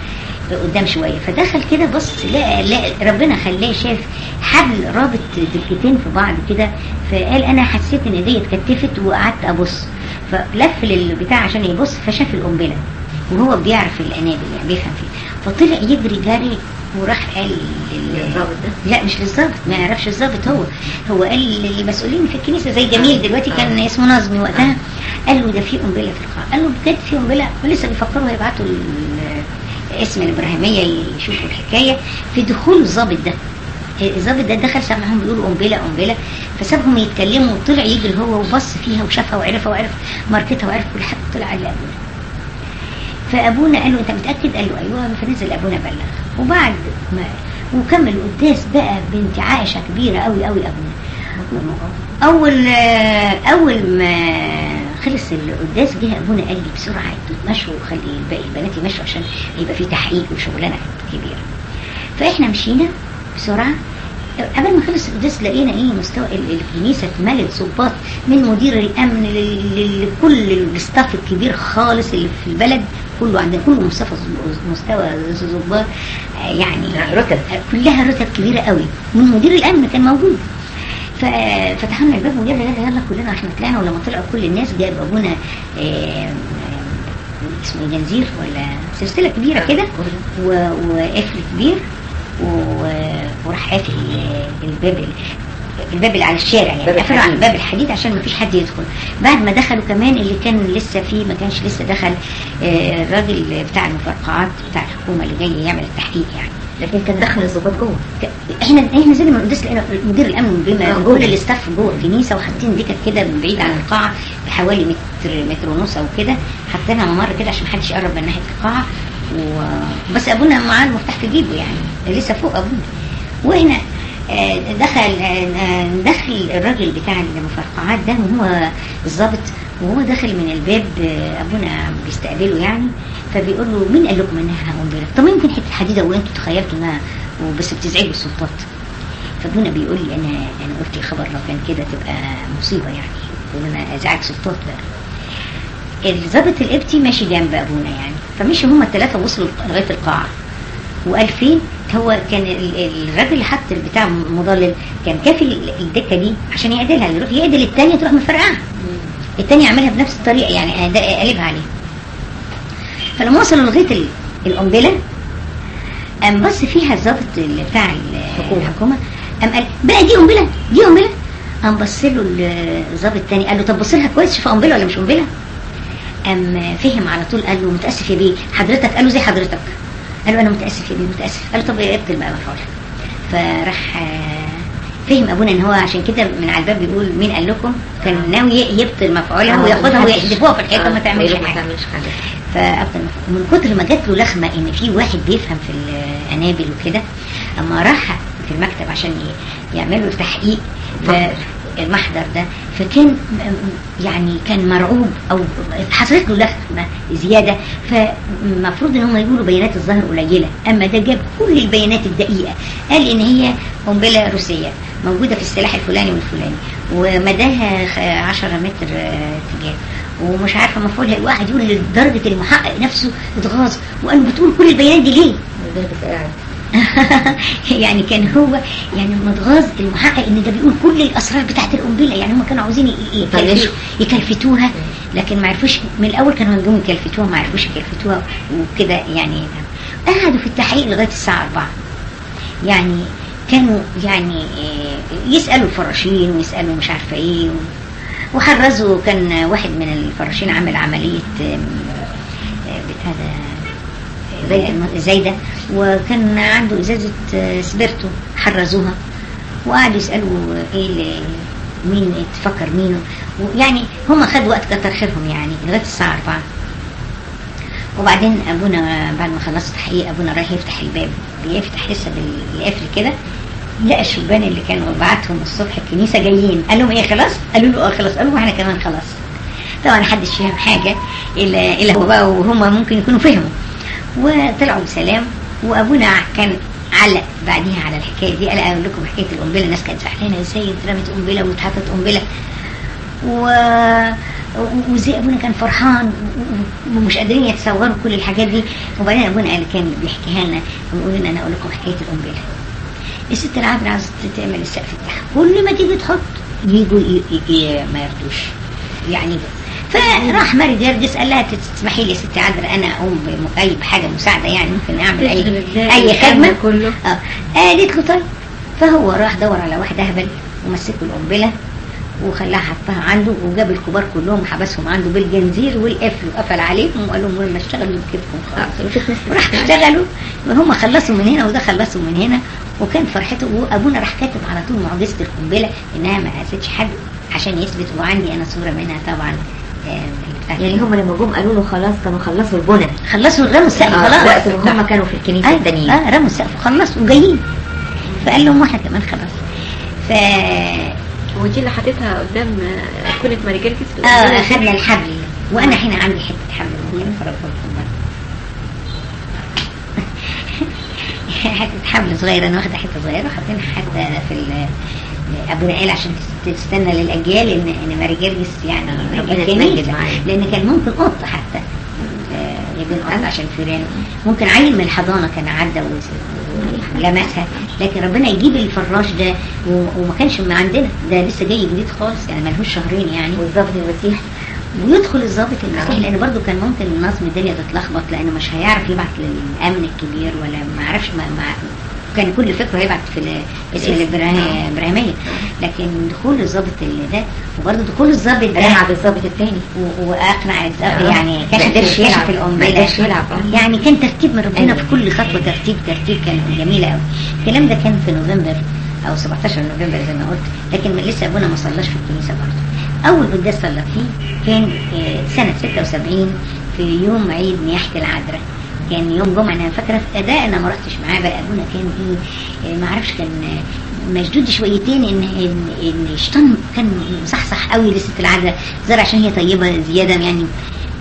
قدام شوية فدخل كده بص لقى, لقى ربنا خلاه شاف حبل رابط دكتين في بعض كده فقال أنا حسيت إن دي اتكتفت وقعدت أبص فلف للبتاع عشان يبص فشاف القنبلة. وهو بيعرف الأنابل يعني بيفهم فيه. فطلع يجري جري وراح قال لل- للضابط ده؟ لا مش للظابط ما يعرفش الظابط هو. هو قال للمسؤولين في الكنيسة زي جميل دلوقتي كان اسمه نظمي وقتها. قال له ده في قنبلة في القاعة. قال له بجد في قنبلة؟ ولسه بيفكروا هيبعتوا اسم الإبراهيمية يشوفوا الحكاية. في دخول الظابط ده. الظابط ده دخل سمعهم بيقولوا قنبلة قنبلة. فسابهم يتكلموا وطلع يجري هو وبص فيها وشافها وعرفها وعرف ماركتها وعرف كل حاجة. طلع على ابونا فأبونا قال له أنت متأكد؟ قال له أيوه فنزل أبونا بلغ. وبعد ما وكمل القداس بقى بانتعاشه كبيرة قوي قوي أبونا. أول أول ما خلص القداس جه أبونا قال لي بسرعة تمشوا وخلي باقي البنات يمشوا عشان يبقى في تحقيق وشغلانة كبيرة. فإحنا مشينا بسرعة. قبل ما خلص القداس لقينا إيه مستوى ال- الكنيسة اتملت ضباط من مدير الأمن لكل الستاف الكبير خالص اللي في البلد. كله عندنا كله مستوى مستوى ضباط آه، يعني رتب. كلها رتب كبيرة قوي. من مدير الأمن كان موجود. ففتحنا الباب ويلا يلا يلا كلنا إحنا طلعنا. ولما طلعوا كل الناس جاب أبونا آه، آه، اسمه إيه، جنزير ولا سلسلة كبيرة كده وقفل كبير وراح قافل الباب الباب اللي على الشارع يعني قفلوا على. باب الحديد عشان ما فيش حد يدخل. بعد ما دخلوا كمان اللي كان لسه فيه ما كانش لسه دخل آه، الراجل بتاع المفرقعات بتاع الحكومة اللي جاي يعمل التحقيق يعني. لكن كان دخل الظباط جوه. إحنا إحنا زي ما القداس لقينا مدير الأمن بما آه،. كل الاستاف جوه. الكنيسه وحاطين ديكت كده من بعيد عن القاعة بحوالي متر متر ونص أو كده. حاطينها ممر كده عشان محدش يقرب من ناحية القاعة. و... بس أبونا معاه المفتاح في جيبه يعني. لسه فوق أبونا. وإحنا آه، دخل دخل الراجل بتاع المفرقعات ده وهو الضابط وهو داخل من الباب أبونا بيستقبله يعني فبيقول له مين قال لكم إنها قنبلة؟ طب ما يمكن حتة حديدة وأنتوا تخيلتوا إنها وبس بتزعجوا السلطات. فأبونا بيقول لي أنا أنا قلت خبر لو كان كده تبقى مصيبة يعني وأنا أزعاج سلطات بقى. الضابط القبطي ماشي جنب أبونا يعني فمشي هما الثلاثه وصلوا لغاية القاعة. وقال فين؟ هو كان ال- ال- الراجل اللي حط بتاع مضلل كان كافي ال- الدكة دي عشان يعدلها يروح يعدل الثانية تروح مفرقعها الثانية يعملها بنفس الطريقة يعني قلبها عليه. فلما وصلوا لغاية ال- القنبلة قام بص فيها الضابط اللي بتاع. الحكومة. قام قال بقى دي قنبلة دي قنبلة. قام بص له ال- الضابط الثاني قال له طب بص لها كويس شوف قنبلة ولا مش قنبلة. قام فهم على طول قال له متأسف يا بيه حضرتك؟ قال له زي حضرتك. قال له أنا متأسف يا بيه متأسف قال له طب ابطل بقى مفعولها فراح آه، فهم أبونا إن هو عشان كده من على الباب بيقول مين قال لكم كان ناوي يبطل مفعولها آه، وياخدها. ويحذفوها في الحيطة ما آه، تعملش ما حاجة فأبطل مفعول. من كتر ما جات له لخمة إن في واحد بيفهم في الانابل وكده أما راح في المكتب عشان يعملوا محضر. المحضر ده فكان يعني كان مرعوب أو حصلت له لخمه زيادة فالمفروض إن هم يقولوا بيانات الظاهر قليلة. أما ده جاب كل البيانات الدقيقة. قال إن هي قنبلة روسية موجودة في السلاح الفلاني والفلاني ومداها خ- 10 متر اتجاه. ومش عارفة مفعولها وقعد يقول لدرجة المحقق نفسه اتغاظ وقال بتقول كل البيانات دي ليه؟ يعني كان هو يعني متغاظ المحقق إن ده بيقول كل الأسرار بتاعت القنبلة. يعني هم كانوا عاوزين. يكلفتوها. لكن ما عرفوش من الأول كانوا هيجوا يكلفتوها ما عرفوش يكلفتوها وكده يعني. قعدوا في التحقيق لغاية الساعة 4 يعني كانوا يعني آه، يسألوا الفراشين ويسألوا مش عارفة إيه وحرزوا. كان واحد من الفراشين عمل عملية آه، بتاع ده زي زايدة وكان عنده إزازة آه، سبيرتو حرزوها وقعدوا يسألوا آه، اللي- مين تفكر مين ويعني هم خدوا وقت كتر خيرهم يعني لغاية الساعة 4 وبعدين أبونا بعد ما خلصت تحقيق أبونا رايح يفتح الباب. بيفتح لسه بالقفل كده لقى الشبان اللي كانوا بعتهم الصبح الكنيسة جايين. قال لهم إيه خلاص؟ قالوا له آه خلاص. قالوا إحنا كمان خلاص. طبعا محدش فاهم حاجة الا إلا هو بقى وهم ممكن يكونوا فهموا. وطلعوا بسلام وأبونا كان علق بعديها على الحكاية دي قال أقول لكم حكاية القنبلة. الناس كانت زعلانة. إزاي اترمت قنبلة واتحطت قنبلة؟ و... و- وزي أبونا كان فرحان ومش قادرين يتصوروا كل الحاجات دي؟ وبعدين أبونا قال كان بيحكيها لنا. ويقول لنا أنا أقول لكم حكاية القنبلة. الست العذراء عاوزة تعمل السقف بتاعها. كل ما تيجي تحط يجوا. ما يرضوش. يعني فراح ماري جرجس قال لها تسمحي لي يا ست عذراء أنا اقوم بم- اي بحاجه مساعدة يعني ممكن أعمل اي أي خدمة. كله؟ آه. قالت له طيب. فهو راح دور على واحد أهبل ومسكه القنبلة وخلاها حطها عنده وجاب الكبار كلهم حبسهم عنده بالجنزير والقفل وقفل عليهم وقال لهم لما اشتغلوا بكيفكم خلاص. وراح اشتغلوا. وهم خلصوا من هنا وده خلصوا من هنا. وكان فرحته وأبونا راح كاتب على طول معجزة القنبلة إنها ما قاستش حد عشان يثبت وعندي أنا صورة منها طبعا. آه، يعني هم لما جم قالوا له خلاص كانوا خلصوا البنى. خلصوا رموا السقف آه، خلاص. وقت ما هم كانوا في الكنيسة أيوة، الثانية آه رموا السقف وخلصوا وجايين. فقال لهم وإحنا كمان خلاص. ف ودي اللي حطيتها قدام آه، كونة ماري جرجس آه اخذنا الحبل. وأنا هنا عندي حتة حبل. ممكن افرغها لكم. حتة حبل صغيرة أنا واخدة حتة صغيرة وحاطينها حتى في ال- أبونا قال عشان تستنى للأجيال ان إن ماري جرجس يعني ربنا يتمجد كنيسة. معاه. لأن كان ممكن قط حتى. آه، يبقى قط عشان فيران. ممكن عيل من الحضانة كان عدى ولمسها. لكن ربنا يجيب الفراش ده وما كانش من عندنا. ده لسه جاي جديد خالص يعني ملهوش شهرين يعني. والظابط المسيح ويدخل الضابط المسيحي لأن برضو كان ممكن نظم الدنيا تتلخبط لأنه مش هيعرف يبعت للأمن الكبير ولا ما عرفش ما, ما كان كل فكره يبعت في ال- اسم الإبراهيم- الإبراهيمية. لكن دخول الضابط اللي ده وبرضه دخول الضابط ده رمى بالظابط الثاني و- وأقنع الضابط آه. يعني كان قدرش يلعب. في القنبله قدرش يلعب. يعني كان ترتيب من ربنا أيوة. في كل خطوة. ترتيب ترتيب كان جميل قوي الكلام ده كان في نوفمبر أو 17 نوفمبر زي ما قلت. لكن لسه أبونا ما صلاش في الكنيسة برضه. أول قداس صلى فيه كان آه، سنة 76 في يوم عيد نياحه العذراء. كان يوم جمعة أنا فاكرة في أداء أنا ما رحتش معاه بقى أبونا كان إيه آه، ما أعرفش كان مشدود شويتين إن إن إن الشيطان كان مصحصح قوي لست العذراء زار عشان هي طيبة زيادة يعني.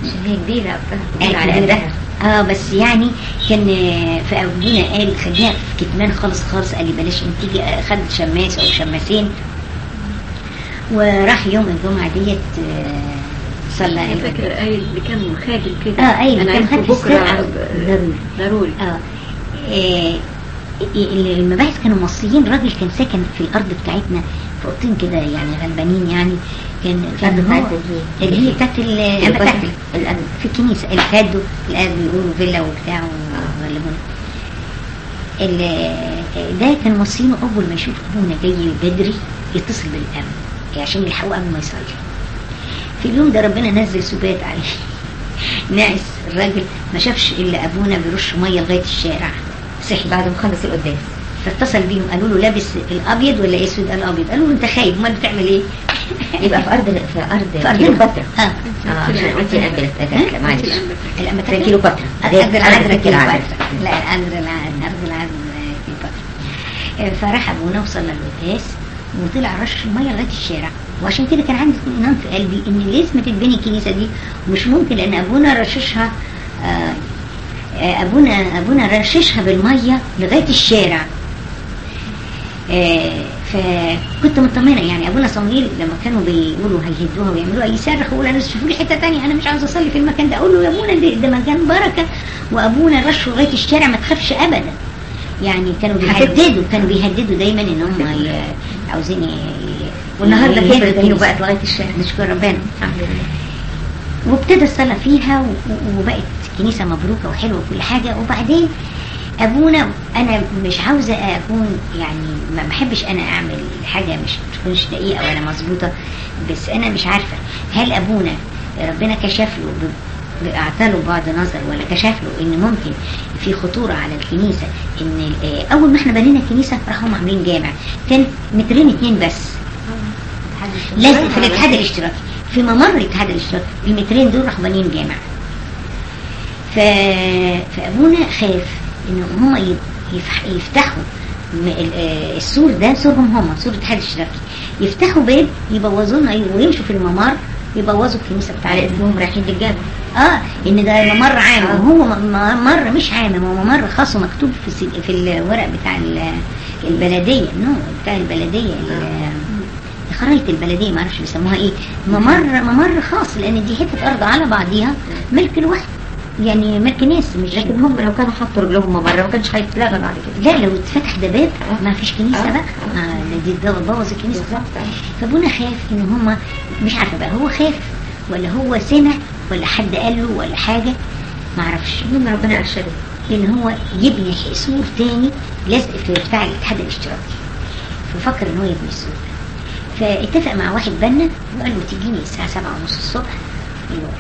عشان هي كبيرة قال على قدها. آه بس يعني كان في أبونا قال خليها في كتمان خالص خالص قال لي بلاش إنت تيجي خد شماس أو شماسين. وراح يوم الجمعة ديت آه، صلى أنا فاكر قايل اللي كان خادم كده. آه أيوه أنا كان خد بكرة. ضروري. ضروري. آه المباحث كانوا مصريين راجل كان ساكن في الأرض بتاعتنا في اوضتين كده يعني غلبانين يعني. كان كان الأرض هو بتاعت اللي هي بتاعت في الكنيسه الكادو الآن بيقولوا فيلا وبتاع وغلبونا. ال- ده كان مصريين أول ما يشوف أبونا جاي بدري يتصل بالأمن عشان يلحقوا قبل ما يصلي في اليوم ده ربنا نزل سبات عليه. ناقص الراجل ما شافش إلا أبونا بيرش مية لغاية الشارع. صحي بعد ما خلص القداس. فاتصل بيهم قالوا له لابس الأبيض ولا أسود؟ قال أبيض. قالوا له أنت خايف أمال بتعمل إيه؟ يبقى في ارض في ارض في ارضنا كيلوباترا آه. آه عشان الامبلس ها؟ معلش. في كيلوباترا أرض العذراء كيلوباترا لا العذراء أرض العذراء كيلوباترا آه، فراح أبونا وصلى القداس. وطلع رش المية لغاية الشارع. وعشان كده كان عندي اطمئنان في قلبي إن لازم تتبني الكنيسة دي ومش ممكن لأن أبونا رششها آه، آه، أبونا أبونا رششها بالمية لغاية الشارع. آه، فكنت مطمنه يعني أبونا صمويل لما كانوا بيقولوا هيهدوها ويعملوها يصرخ ويقول أنا شوفوا لي حتة ثانية أنا مش عاوز أصلي في المكان ده. أقول له يا أبونا ده, مكان بركة. وأبونا رش لغاية الشارع ما تخافش ابدا. يعني كانوا بيهددوا كانوا بيهددوا دايما إن هم عاوزين والنهاردة كبرت الكنيسة. وبقت لغاية الشارع. نشكر ربنا. الحمد لله. وابتدى الصلاة فيها وبقت كنيسة مبروكة وحلوة وكل حاجة. وبعدين أبونا أنا مش عاوزة أكون يعني ما بحبش أنا أعمل حاجة مش تكونش دقيقة ولا مظبوطة. بس أنا مش عارفة. هل أبونا ربنا كشف له ب- أعطى له بعد نظر ولا كشف له إن ممكن في خطورة على الكنيسة إن آه، أول ما إحنا بنينا الكنيسة راحوا عاملين جامع. كان مترين اتنين بس. لازم في الاتحاد الاشتراكي في ممر الاتحاد الاشتراكي المترين دول راحوا بانيين جامع. ف... فأبونا خاف إن هم. يفتحوا آه، السور ده سورهم هم سور الاتحاد الاشتراكي. يفتحوا باب يبوظوا لنا ويمشوا في الممر. يبوظوا الكنيسه بتاعتنا اسمهم رايحين للجامع آه إن ده ممر عام. آه. وهو ممر مش عام هو ممر خاص ومكتوب في السي- في الورق بتاع ال- البلدية. نو بتاع البلدية. ال- خرايط البلدية ما أعرفش بيسموها إيه. ممر ممر خاص لأن دي حتة أرض على بعضيها. ملك الواحد يعني ملك ناس مش لكن هم لو كانوا حطوا رجلهم مره ما كانش هيتلغى بعد كده لا لو اتفتح ده باب ما فيش كنيسة آه. بقى. ما دي ده بوظ الكنيسه فابونا خاف إن هم مش عارفة بقى هو خاف ولا هو سمع ولا حد قال له ولا حاجة؟ ما أعرفش. المهم ربنا أرشده. ان هو يبني سور تاني لازق في بتاع الاتحاد الاشتراكي. ففكر إن هو يبني السور فاتفق مع واحد بنا وقال له تجيني الساعة سبعة ونص الصبح.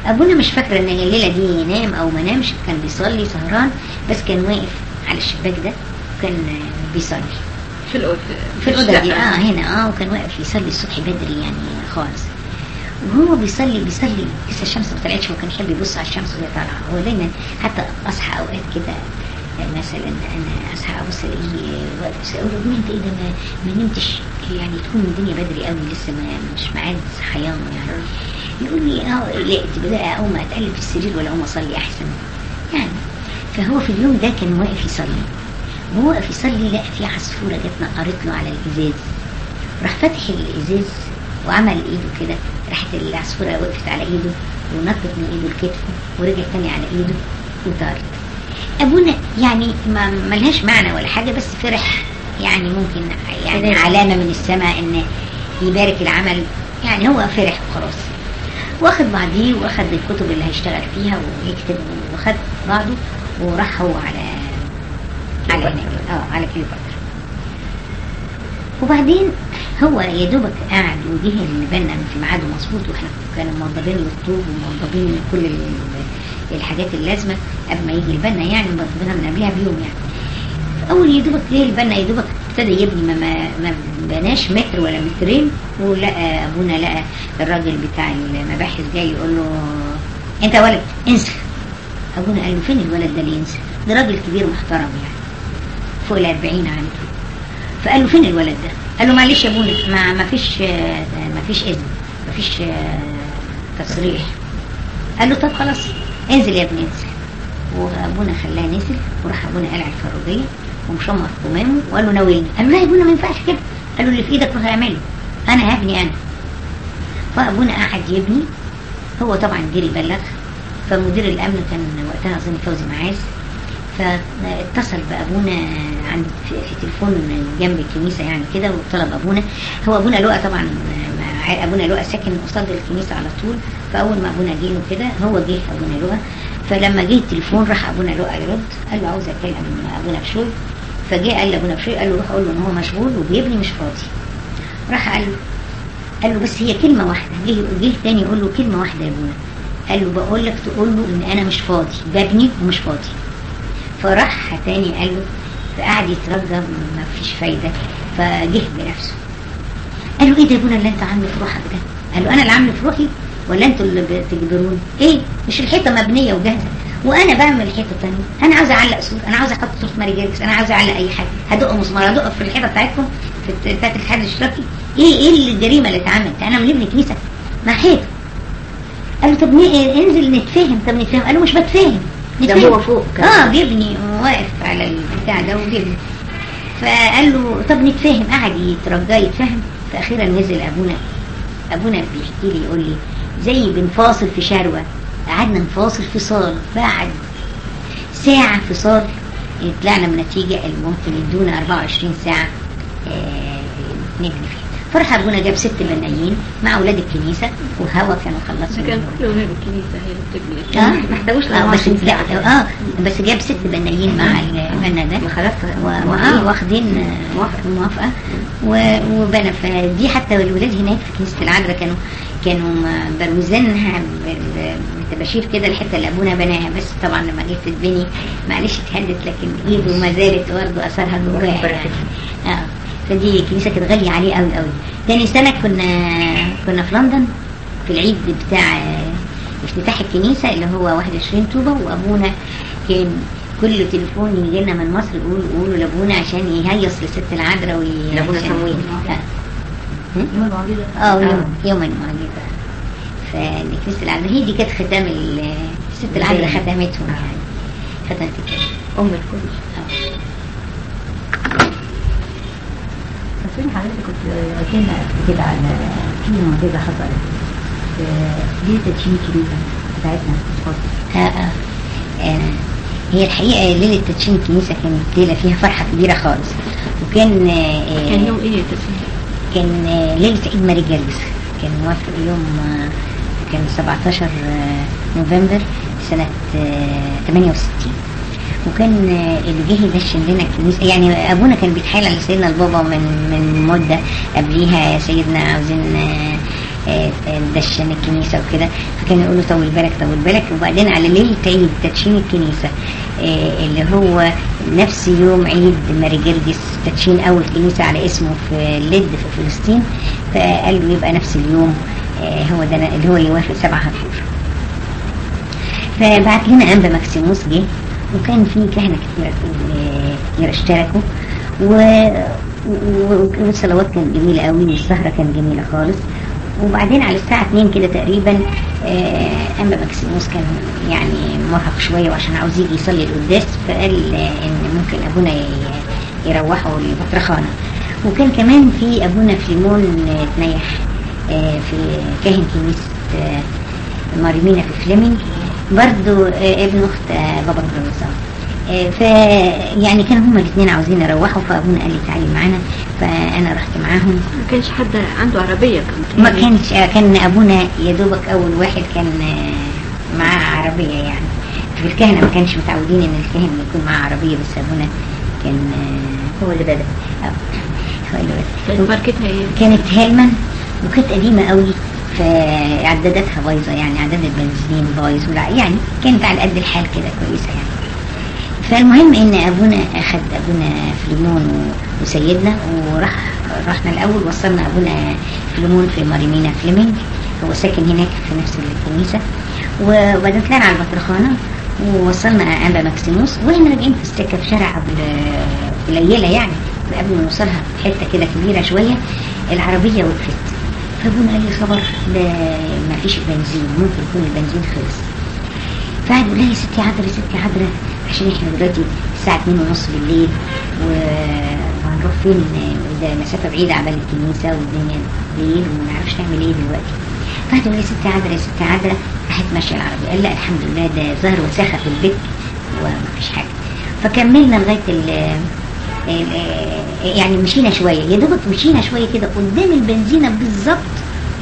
أبونا مش فاكرة إن الليلة دي ينام أو ما نامش كان بيصلي سهران بس كان واقف على الشباك ده وكان بيصلي. في الأوضة في الأوضة دي آه هنا آه وكان واقف يصلي الصبح بدري يعني خالص. وهو بيصلي بيصلي لسه الشمس ما طلعتش وكان يحب يبص على الشمس وهي طالعة. هو دايما حتى أصحى أوقات كده مثلا أنا أصحى أبص ألاقيه واقف أقول له انت إيه ده؟ ما, ما نمتش. يعني تكون الدنيا بدري قوي لسه ما مش ميعاد صحيانه يعني. يقول لي آه لقيت بدأ اقوم اتقلب في السرير ولا اقوم أصلي أحسن. يعني فهو في اليوم ده كان واقف يصلي. وهو واقف يصلي لقى في عصفورة جت نقرت له على الإزاز. راح فاتح الإزاز وعمل إيده كده. راحت العصفورة وقفت على إيده ونطت من إيده لكتفه ورجعت تاني على إيده وطارت. أبونا يعني ما ملهاش معنى ولا حاجة بس فرح. يعني ممكن يعني فرح. علامة من السماء إن يبارك العمل. يعني هو فرح وخلاص. واخد بعضيه واخد الكتب اللي هيشتغل فيها ويكتب واخد بعضه وراح هو على على هناك. آه على كليوباترا. وبعدين هو يا دوبك قاعد وجه البنا في ميعاده مظبوط وإحنا كانوا موضبين له الطوب وموضبين كل ال- الحاجات اللازمة قبل ما يجي البنا يعني موضبينها من قبلها بيوم يعني. اول يا دوبك جه البنا يا دوبك ابتدى يبني ما, ما, بناش متر ولا مترين ولقى أبونا لقى الراجل بتاع المباحث جاي يقول له أنت ولد انسى. أبونا قال له فين الولد ده اللي ينسى؟ ده راجل كبير محترم يعني فوق الأربعين عنده. فقال له فين الولد ده؟ قال له معلش يا أبونا ما ما فيش ما فيش إذن ما فيش تصريح. قال له طب خلاص انزل يا ابني انزل. وأبونا خلاه نزل وراح أبونا قلع الفروجيه ومشمر قمامه وقال له ناولني قال له لا يا ابونا ما ينفعش كده. قال له اللي في إيدك روح اعمله. أنا هبني أنا. فابونا قعد يبني. هو طبعا جري بلغ فمدير الأمن كان وقتها أظن فوزي معاذ. فاتصل بأبونا عند في, تليفون جنب الكنيسة يعني كده وطلب أبونا. هو أبونا لقى طبعا أبونا لقى ساكن قصاد الكنيسة على طول. فأول ما أبونا جه له كده هو جه أبونا لقى. فلما جه التليفون راح أبونا لقى يرد. قال له عاوز اكلم أبونا بشوي. فجه قال لأبونا بشوي قال له روح قول له إن هو مشغول وبيبني مش فاضي. راح قال له قال له بس هي كلمة واحدة جه جه تاني يقول له كلمة واحدة يا أبونا. قال له بقول لك تقول له إن أنا مش فاضي ببني ومش فاضي. فراح تاني قال له فقعد يترجى ما فيش فايدة. فجه بنفسه. قال له إيه ده يا أبونا اللي أنت عامله في روحك ده؟ قال له أنا اللي عامله في روحي؟ ولا أنتوا اللي بتجبروني؟ إيه؟ مش الحيطة مبنية وجاهزة. وأنا بعمل حيطه تانية أنا عاوز أعلق صورة أنا عاوز أحط صورة ماري جيركس أنا عاوز أعلق أي حاجة. هدق مسمار هدق في الحيطة بتاعتكم في بتاعت الاتحاد الاشتراكي إيه إيه الجريمة اللي اتعملت؟ أنا بنبني كنيسه مع حيطة. قال له طب انزل نتفاهم. طب نتفاهم. قال له مش بتفاهم. ده. هو فوق كمان. آه بيبني واقف على البتاع ده وبيبني. فقال له طب نتفاهم. قعد يترجاه يتفاهم. فاخيرا نزل أبونا. أبونا بيحكي لي يقول لي زي بنفاصل في شروة. قعدنا نفاصل فصال بعد ساعة فصال طلعنا بنتيجة اللي ممكن يدونا 24 ساعة آه، نبني فيها. فرح ابونا جاب ست بنايين مع أولاد الكنيسة وهوا كانوا خلصوا كان. كله غير الكنيسة هي اللي بتبني. آه. ما احتاجوش آه بس 24 لا ساعة. آه بس جاب ست بنايين مع البنا ده. خلاص و- واه واخدين آه، موافقة. موافقة. وبنى. فدي حتى الولاد هناك في كنيسة العذراء كانوا كانوا بروزينها بال- بالتباشير كده الحتة اللي أبونا بناها. بس طبعا لما جيت تتبني معلش اتهدت لكن إيده ما زالت برضه أثرها جواها يعني. آه. فدي كنيسه كانت غالية عليه قوي قوي تاني سنة كنا كنا في لندن في العيد بتاع آه، افتتاح الكنيسة اللي هو 21 طوبة. وأبونا كان كل تليفون يجي لنا من مصر يقول يقولوا لأبونا عشان يهيص لست العذراء وي... لأبونا عشان- صمويل. آه. يوم المعجزة. آه يوم آه. المعجزة فكنيسة العذراء هي دي كانت ختام ست العذراء ختمتهم يعني. ختمت أم الكل. آه. فين حضرتك كنت قلت لنا قبل كده على في معجزة حصلت في ليلة تدشين الكنيسة بتاعتنا. في آه آه. آه. هي الحقيقة ليلة تدشين الكنيسة كانت ليلة فيها فرحة كبيرة خالص. وكان آه، كان يوم إيه يا تسمية؟ كان ليلة عيد ماري جرجس كان موافق يوم كان 17 آه، نوفمبر سنة آه، 68 وكان آه، اللي جه يدشن لنا الكنيسة يعني أبونا كان بيتحايل على سيدنا البابا من من مدة قبليها يا سيدنا عاوزين آه، آه، ندشن الكنيسة وكده. فكان يقول له طول بالك طول بالك وبعدين على ليلة عيد تدشين الكنيسة آه، اللي هو نفس يوم عيد ماري جرجس تدشين أول كنيسة على اسمه في اللد في فلسطين. فقال له يبقى نفس اليوم. آه، هو ده اللي هو يوافق سبعة هاتور فبعت لنا أنبا ماكسيموس جه وكان في كهنة كتير اشتركوا و... والصلوات كانت جميلة قوي والسهرة كانت جميلة خالص. وبعدين على الساعة 2 كده تقريبا آه، أنبا ماكسيموس كان يعني مرهق شوية وعشان عاوز يجي يصلي القداس فقال آه، إن ممكن أبونا يروحوا البطرخانة وكان كمان في أبونا فيليمون آه، تنيح. آه، في كاهن كنيسة آه، ماريمينا في فليمنج برضو آه، ابن أخت آه، بابا كيرلس آه ف يعني كانوا هما الاثنين عاوزين يروحوا فأبونا قال لي تعالي معانا. فأنا رحت معاهم. ما كانش حد عنده عربية كان ما كانش آه، كان أبونا يا دوبك أول واحد كان آه، معاه عربية يعني. في الكهنة ما كانش متعودين إن الكاهن يكون معاه عربية بس أبونا كان آه، هو اللي آه، هو اللي بدأ. كانت ماركتها إيه؟ كانت هيلمان. وكانت قديمة قوي فعداداتها بايظة يعني عداد البنزين بايظ يعني كانت على قد الحال كده كويسة يعني. فالمهم إن أبونا أخد أبونا فليمون وسيدنا وراح رحنا الأول وصلنا أبونا فليمون في ماريمينا فليمنج هو ساكن هناك في نفس الكنيسة. وبعدين طلعنا على البطرخانة ووصلنا انبا ماكسيموس وإحنا راجعين في السكة في شارع قليلة يعني. قبل ما نوصلها حتة كده كبيرة شوية العربية وقفت. فابونا قال لي خبر ما فيش بنزين ممكن يكون البنزين خلص. فقعد يقول لها يا ستي عذرا يا ستي عذرا عشان إحنا دلوقتي الساعة 2 ونص بالليل. وهنروح فين؟ ده مسافة بعيدة عبال الكنيسة والدنيا ليل وما نعرفش نعمل إيه دلوقتي. فقعد يقول لي يا ستي عذرا يا ستي عذرا راحت ماشية العربية. قال لا الحمد لله ده ظهر وساخة في البيت ومفيش حاجة. فكملنا ال- يعني مشينا شوية يا دوبك مشينا شوية كده قدام البنزينة بالظبط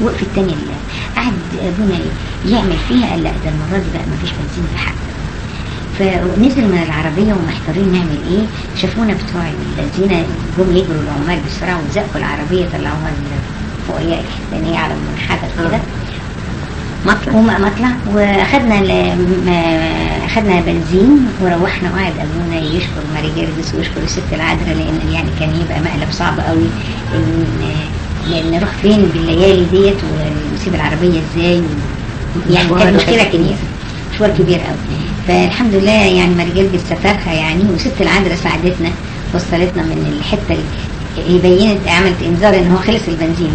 وقفت تاني ال- قعد أبونا يعمل فيها قال لا ده المرة دي بقى مفيش بنزين في حق فنزل من العربية ومحتارين نعمل إيه؟ شافونا بتوع البنزينة جم يجروا العمال بسرعة وزقوا العربية طلعوها فوقيها لأن هي على منحدر كده. مطلع. وما مطلع. واخدنا اخدنا بنزين وروحنا وقعد أبونا يشكر ماري جيردس ويشكر الست العذراء لأن يعني كان يبقى مقلب صعب قوي. ان لأن نروح فين بالليالي ديت؟ ونسيب العربية إزاي؟ يعني كانت مشكلة كبير. كبيرة مشوار كبير قوي. فالحمد لله يعني ماري جيردس سترها يعني وست العذراء ساعدتنا وصلتنا من الحتة بينت عملت إنذار ان هو خلص البنزين.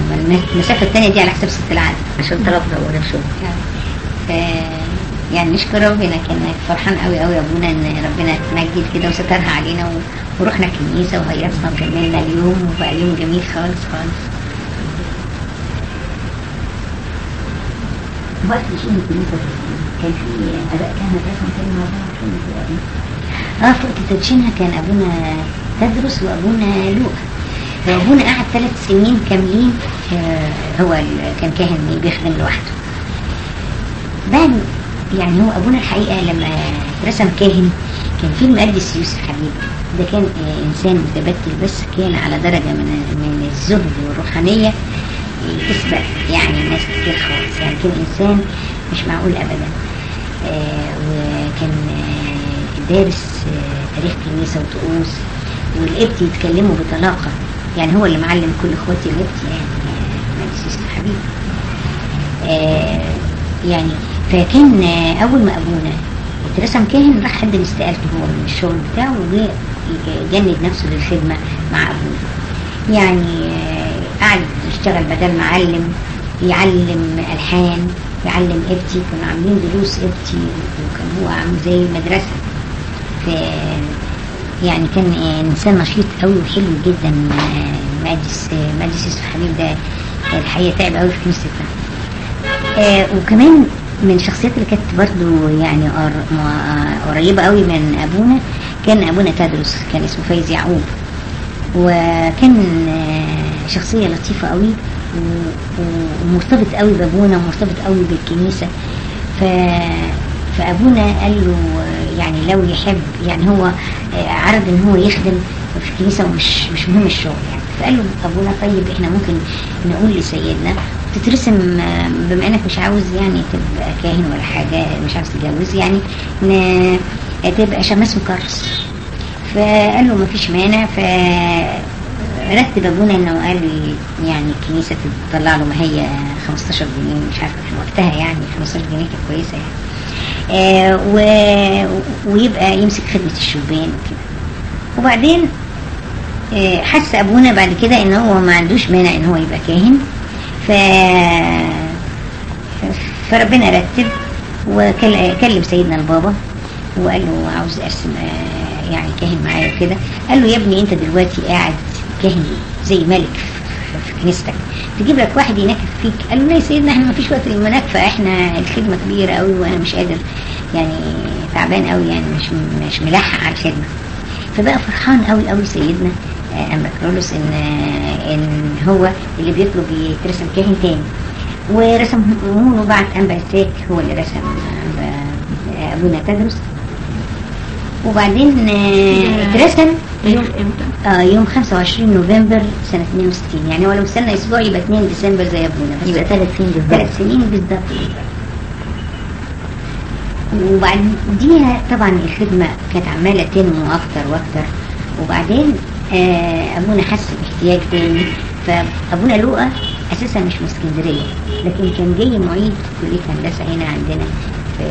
المسافة الثانية دي على حساب ست العذراء عشان طلبنا ونفسه ف يعني نشكر ربنا كان فرحان قوي قوي يا أبونا إن ربنا اتمجد كده وسترها علينا. ورحنا الكنيسة وهيصنا وكملنا اليوم وبقى يوم جميل خالص خالص. وقت شيء الكنيسة كان في اباء كهنه رسم فين في آه في وقت تدشينها كان أبونا تدرس وأبونا لوقا وابونا قعد ثلاث سنين كاملين آه، هو كان كاهن بيخدم لوحده. بعد يعني هو أبونا الحقيقة لما رسم كاهن كان في المقدس يوسف حبيب. ده كان آه، إنسان متبتل بس كان على درجة من من الزهد والروحانية تسبق يعني ناس كتير خالص. يعني كان إنسان مش معقول ابدا. آه، وكان دارس تاريخ كنيسة وطقوس والقبط يتكلموا بطلاقة. يعني هو اللي معلم كل اخواتي القبط يعني آه، المقدس يوسف حبيب آه، يعني فكان أول ما أبونا اترسم كاهن راح قدم استقالته هو من الشغل بتاعه وجند نفسه للخدمة مع أبونا. يعني آه، قعد يشتغل بدل معلم يعلم ألحان يعلم ابتي كنا عاملين دروس ابتي وكان هو عامل زي مدرسه ف يعني كان إنسان نشيط قوي وحلو جدا آه، مقدس يوسف حبيب ده الحقيقة تعب قوي في كنيستنا آه وكمان من الشخصيات اللي كانت برضو يعني قر- ما- قريبة قوي من أبونا كان أبونا تدرس كان اسمه فايز يعقوب. وكان آه، شخصية لطيفة قوي ومرتبط قوي بأبونا ومرتبط قوي بالكنيسة. ف فأبونا قال له يعني لو يحب يعني هو عرض إن هو يخدم في الكنيسة ومش مش مهم الشغل يعني. فقال له أبونا طيب إحنا ممكن نقول لسيدنا تترسم آه، بما إنك مش عاوز يعني تبقى كاهن ولا حاجة مش عاوز تتجوز يعني ن- تبقى شماس مكرس. فقال له مفيش مانع. ف رتب أبونا إنه قال يعني الكنيسة تطلع له ما هي 15 جنيه مش عارفه في وقتها يعني 15 جنيه كانت كويسة يعني. آه. ويبقى يمسك خدمة الشبان وكده وبعدين آه حس أبونا بعد كده إن هو ما عندوش مانع إن هو يبقى كاهن. ف فربنا رتب وكلم سيدنا البابا وقال له عاوز أرسم آه، يعني كاهن معايا وكده. قال له يا ابني أنت دلوقتي قاعد كاهن زي ملك في- كنيستك تجيب لك واحد ينكف فيك. قال له يا سيدنا إحنا ما فيش وقت للمناكفة. إحنا الخدمة كبيرة قوي وأنا مش قادر يعني تعبان قوي يعني مش مش ملحق على الخدمة. فبقى فرحان قوي قوي سيدنا آه، أما كرولوس إن آه، إن هو اللي بيطلب يترسم كاهن تاني. ورسم له بعد انبا هو اللي رسم أنبا- أبونا تدرس. وبعدين آه، اترسم تاريخ إمتى؟ آه يوم 25 نوفمبر سنة 62 يعني هو لو استنى أسبوع يبقى 2 ديسمبر زي أبونا. بس يبقى ثلاث سنين بالظبط. ثلاث سنين بالظبط. وبعديها طبعا الخدمة كانت عمالة تنمو أكتر وأكتر. وبعدين آه أبونا حس باحتياج تاني. فأبونا لوقا أساسا مش من اسكندرية لكن كان جاي معيد كلية هندسة هنا عندنا في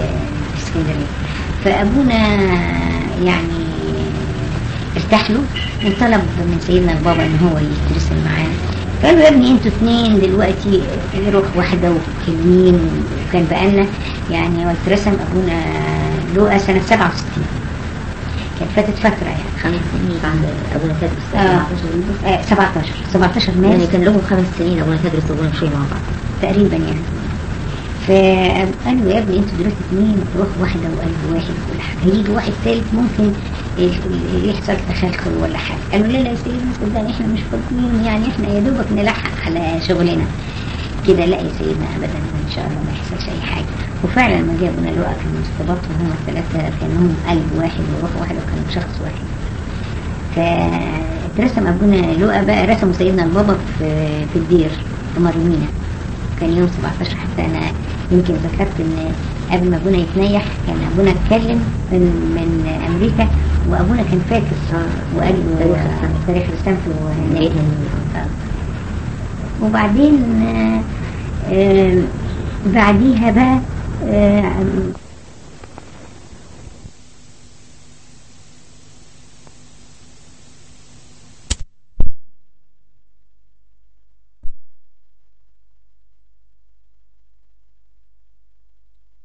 في اسكندرية. فأبونا يعني. ارتاح له. وطلب من سيدنا البابا إن هو يترسل معاه. قال له يا ابني أنتوا اتنين دلوقتي روح واحدة وكلمين. وكان بقالنا يعني هو اترسم أبونا لوقا سنة 67 كانت فاتت فترة يعني. خمس سنين بعد أبونا تدرس. آه. آه 17 17 يعني مارس كان لهم خمس سنين أبونا تدرس وأبونا مشي مع بعض. تقريبا يعني. فقال له يا ابني أنتوا دلوقتي اتنين روح واحدة وقلب واحد. هيجي واحد ثالث ممكن يحصل تخلخل ولا حاجة. قالوا لا لا يا سيدنا صدقني إحنا مش فاضيين يعني إحنا يا دوبك نلحق على شغلنا. كده لا يا سيدنا ابدا إن شاء الله ما يحصلش أي حاجة. وفعلا ما جابوا لقى كان مستبطهم هم الثلاثة كانهم قلب واحد وروح واحد وكانوا شخص واحد. فاترسم أبونا لؤى بقى رسموا سيدنا البابا في في الدير في مريمينا كان يوم 17 حتى أنا يمكن ذكرت إن قبل ما أبونا يتنيح كان أبونا اتكلم من من أمريكا وأبونا كان فاكر وقال له تاريخ آه. وبعدين آه، آه، بعديها بقى آه،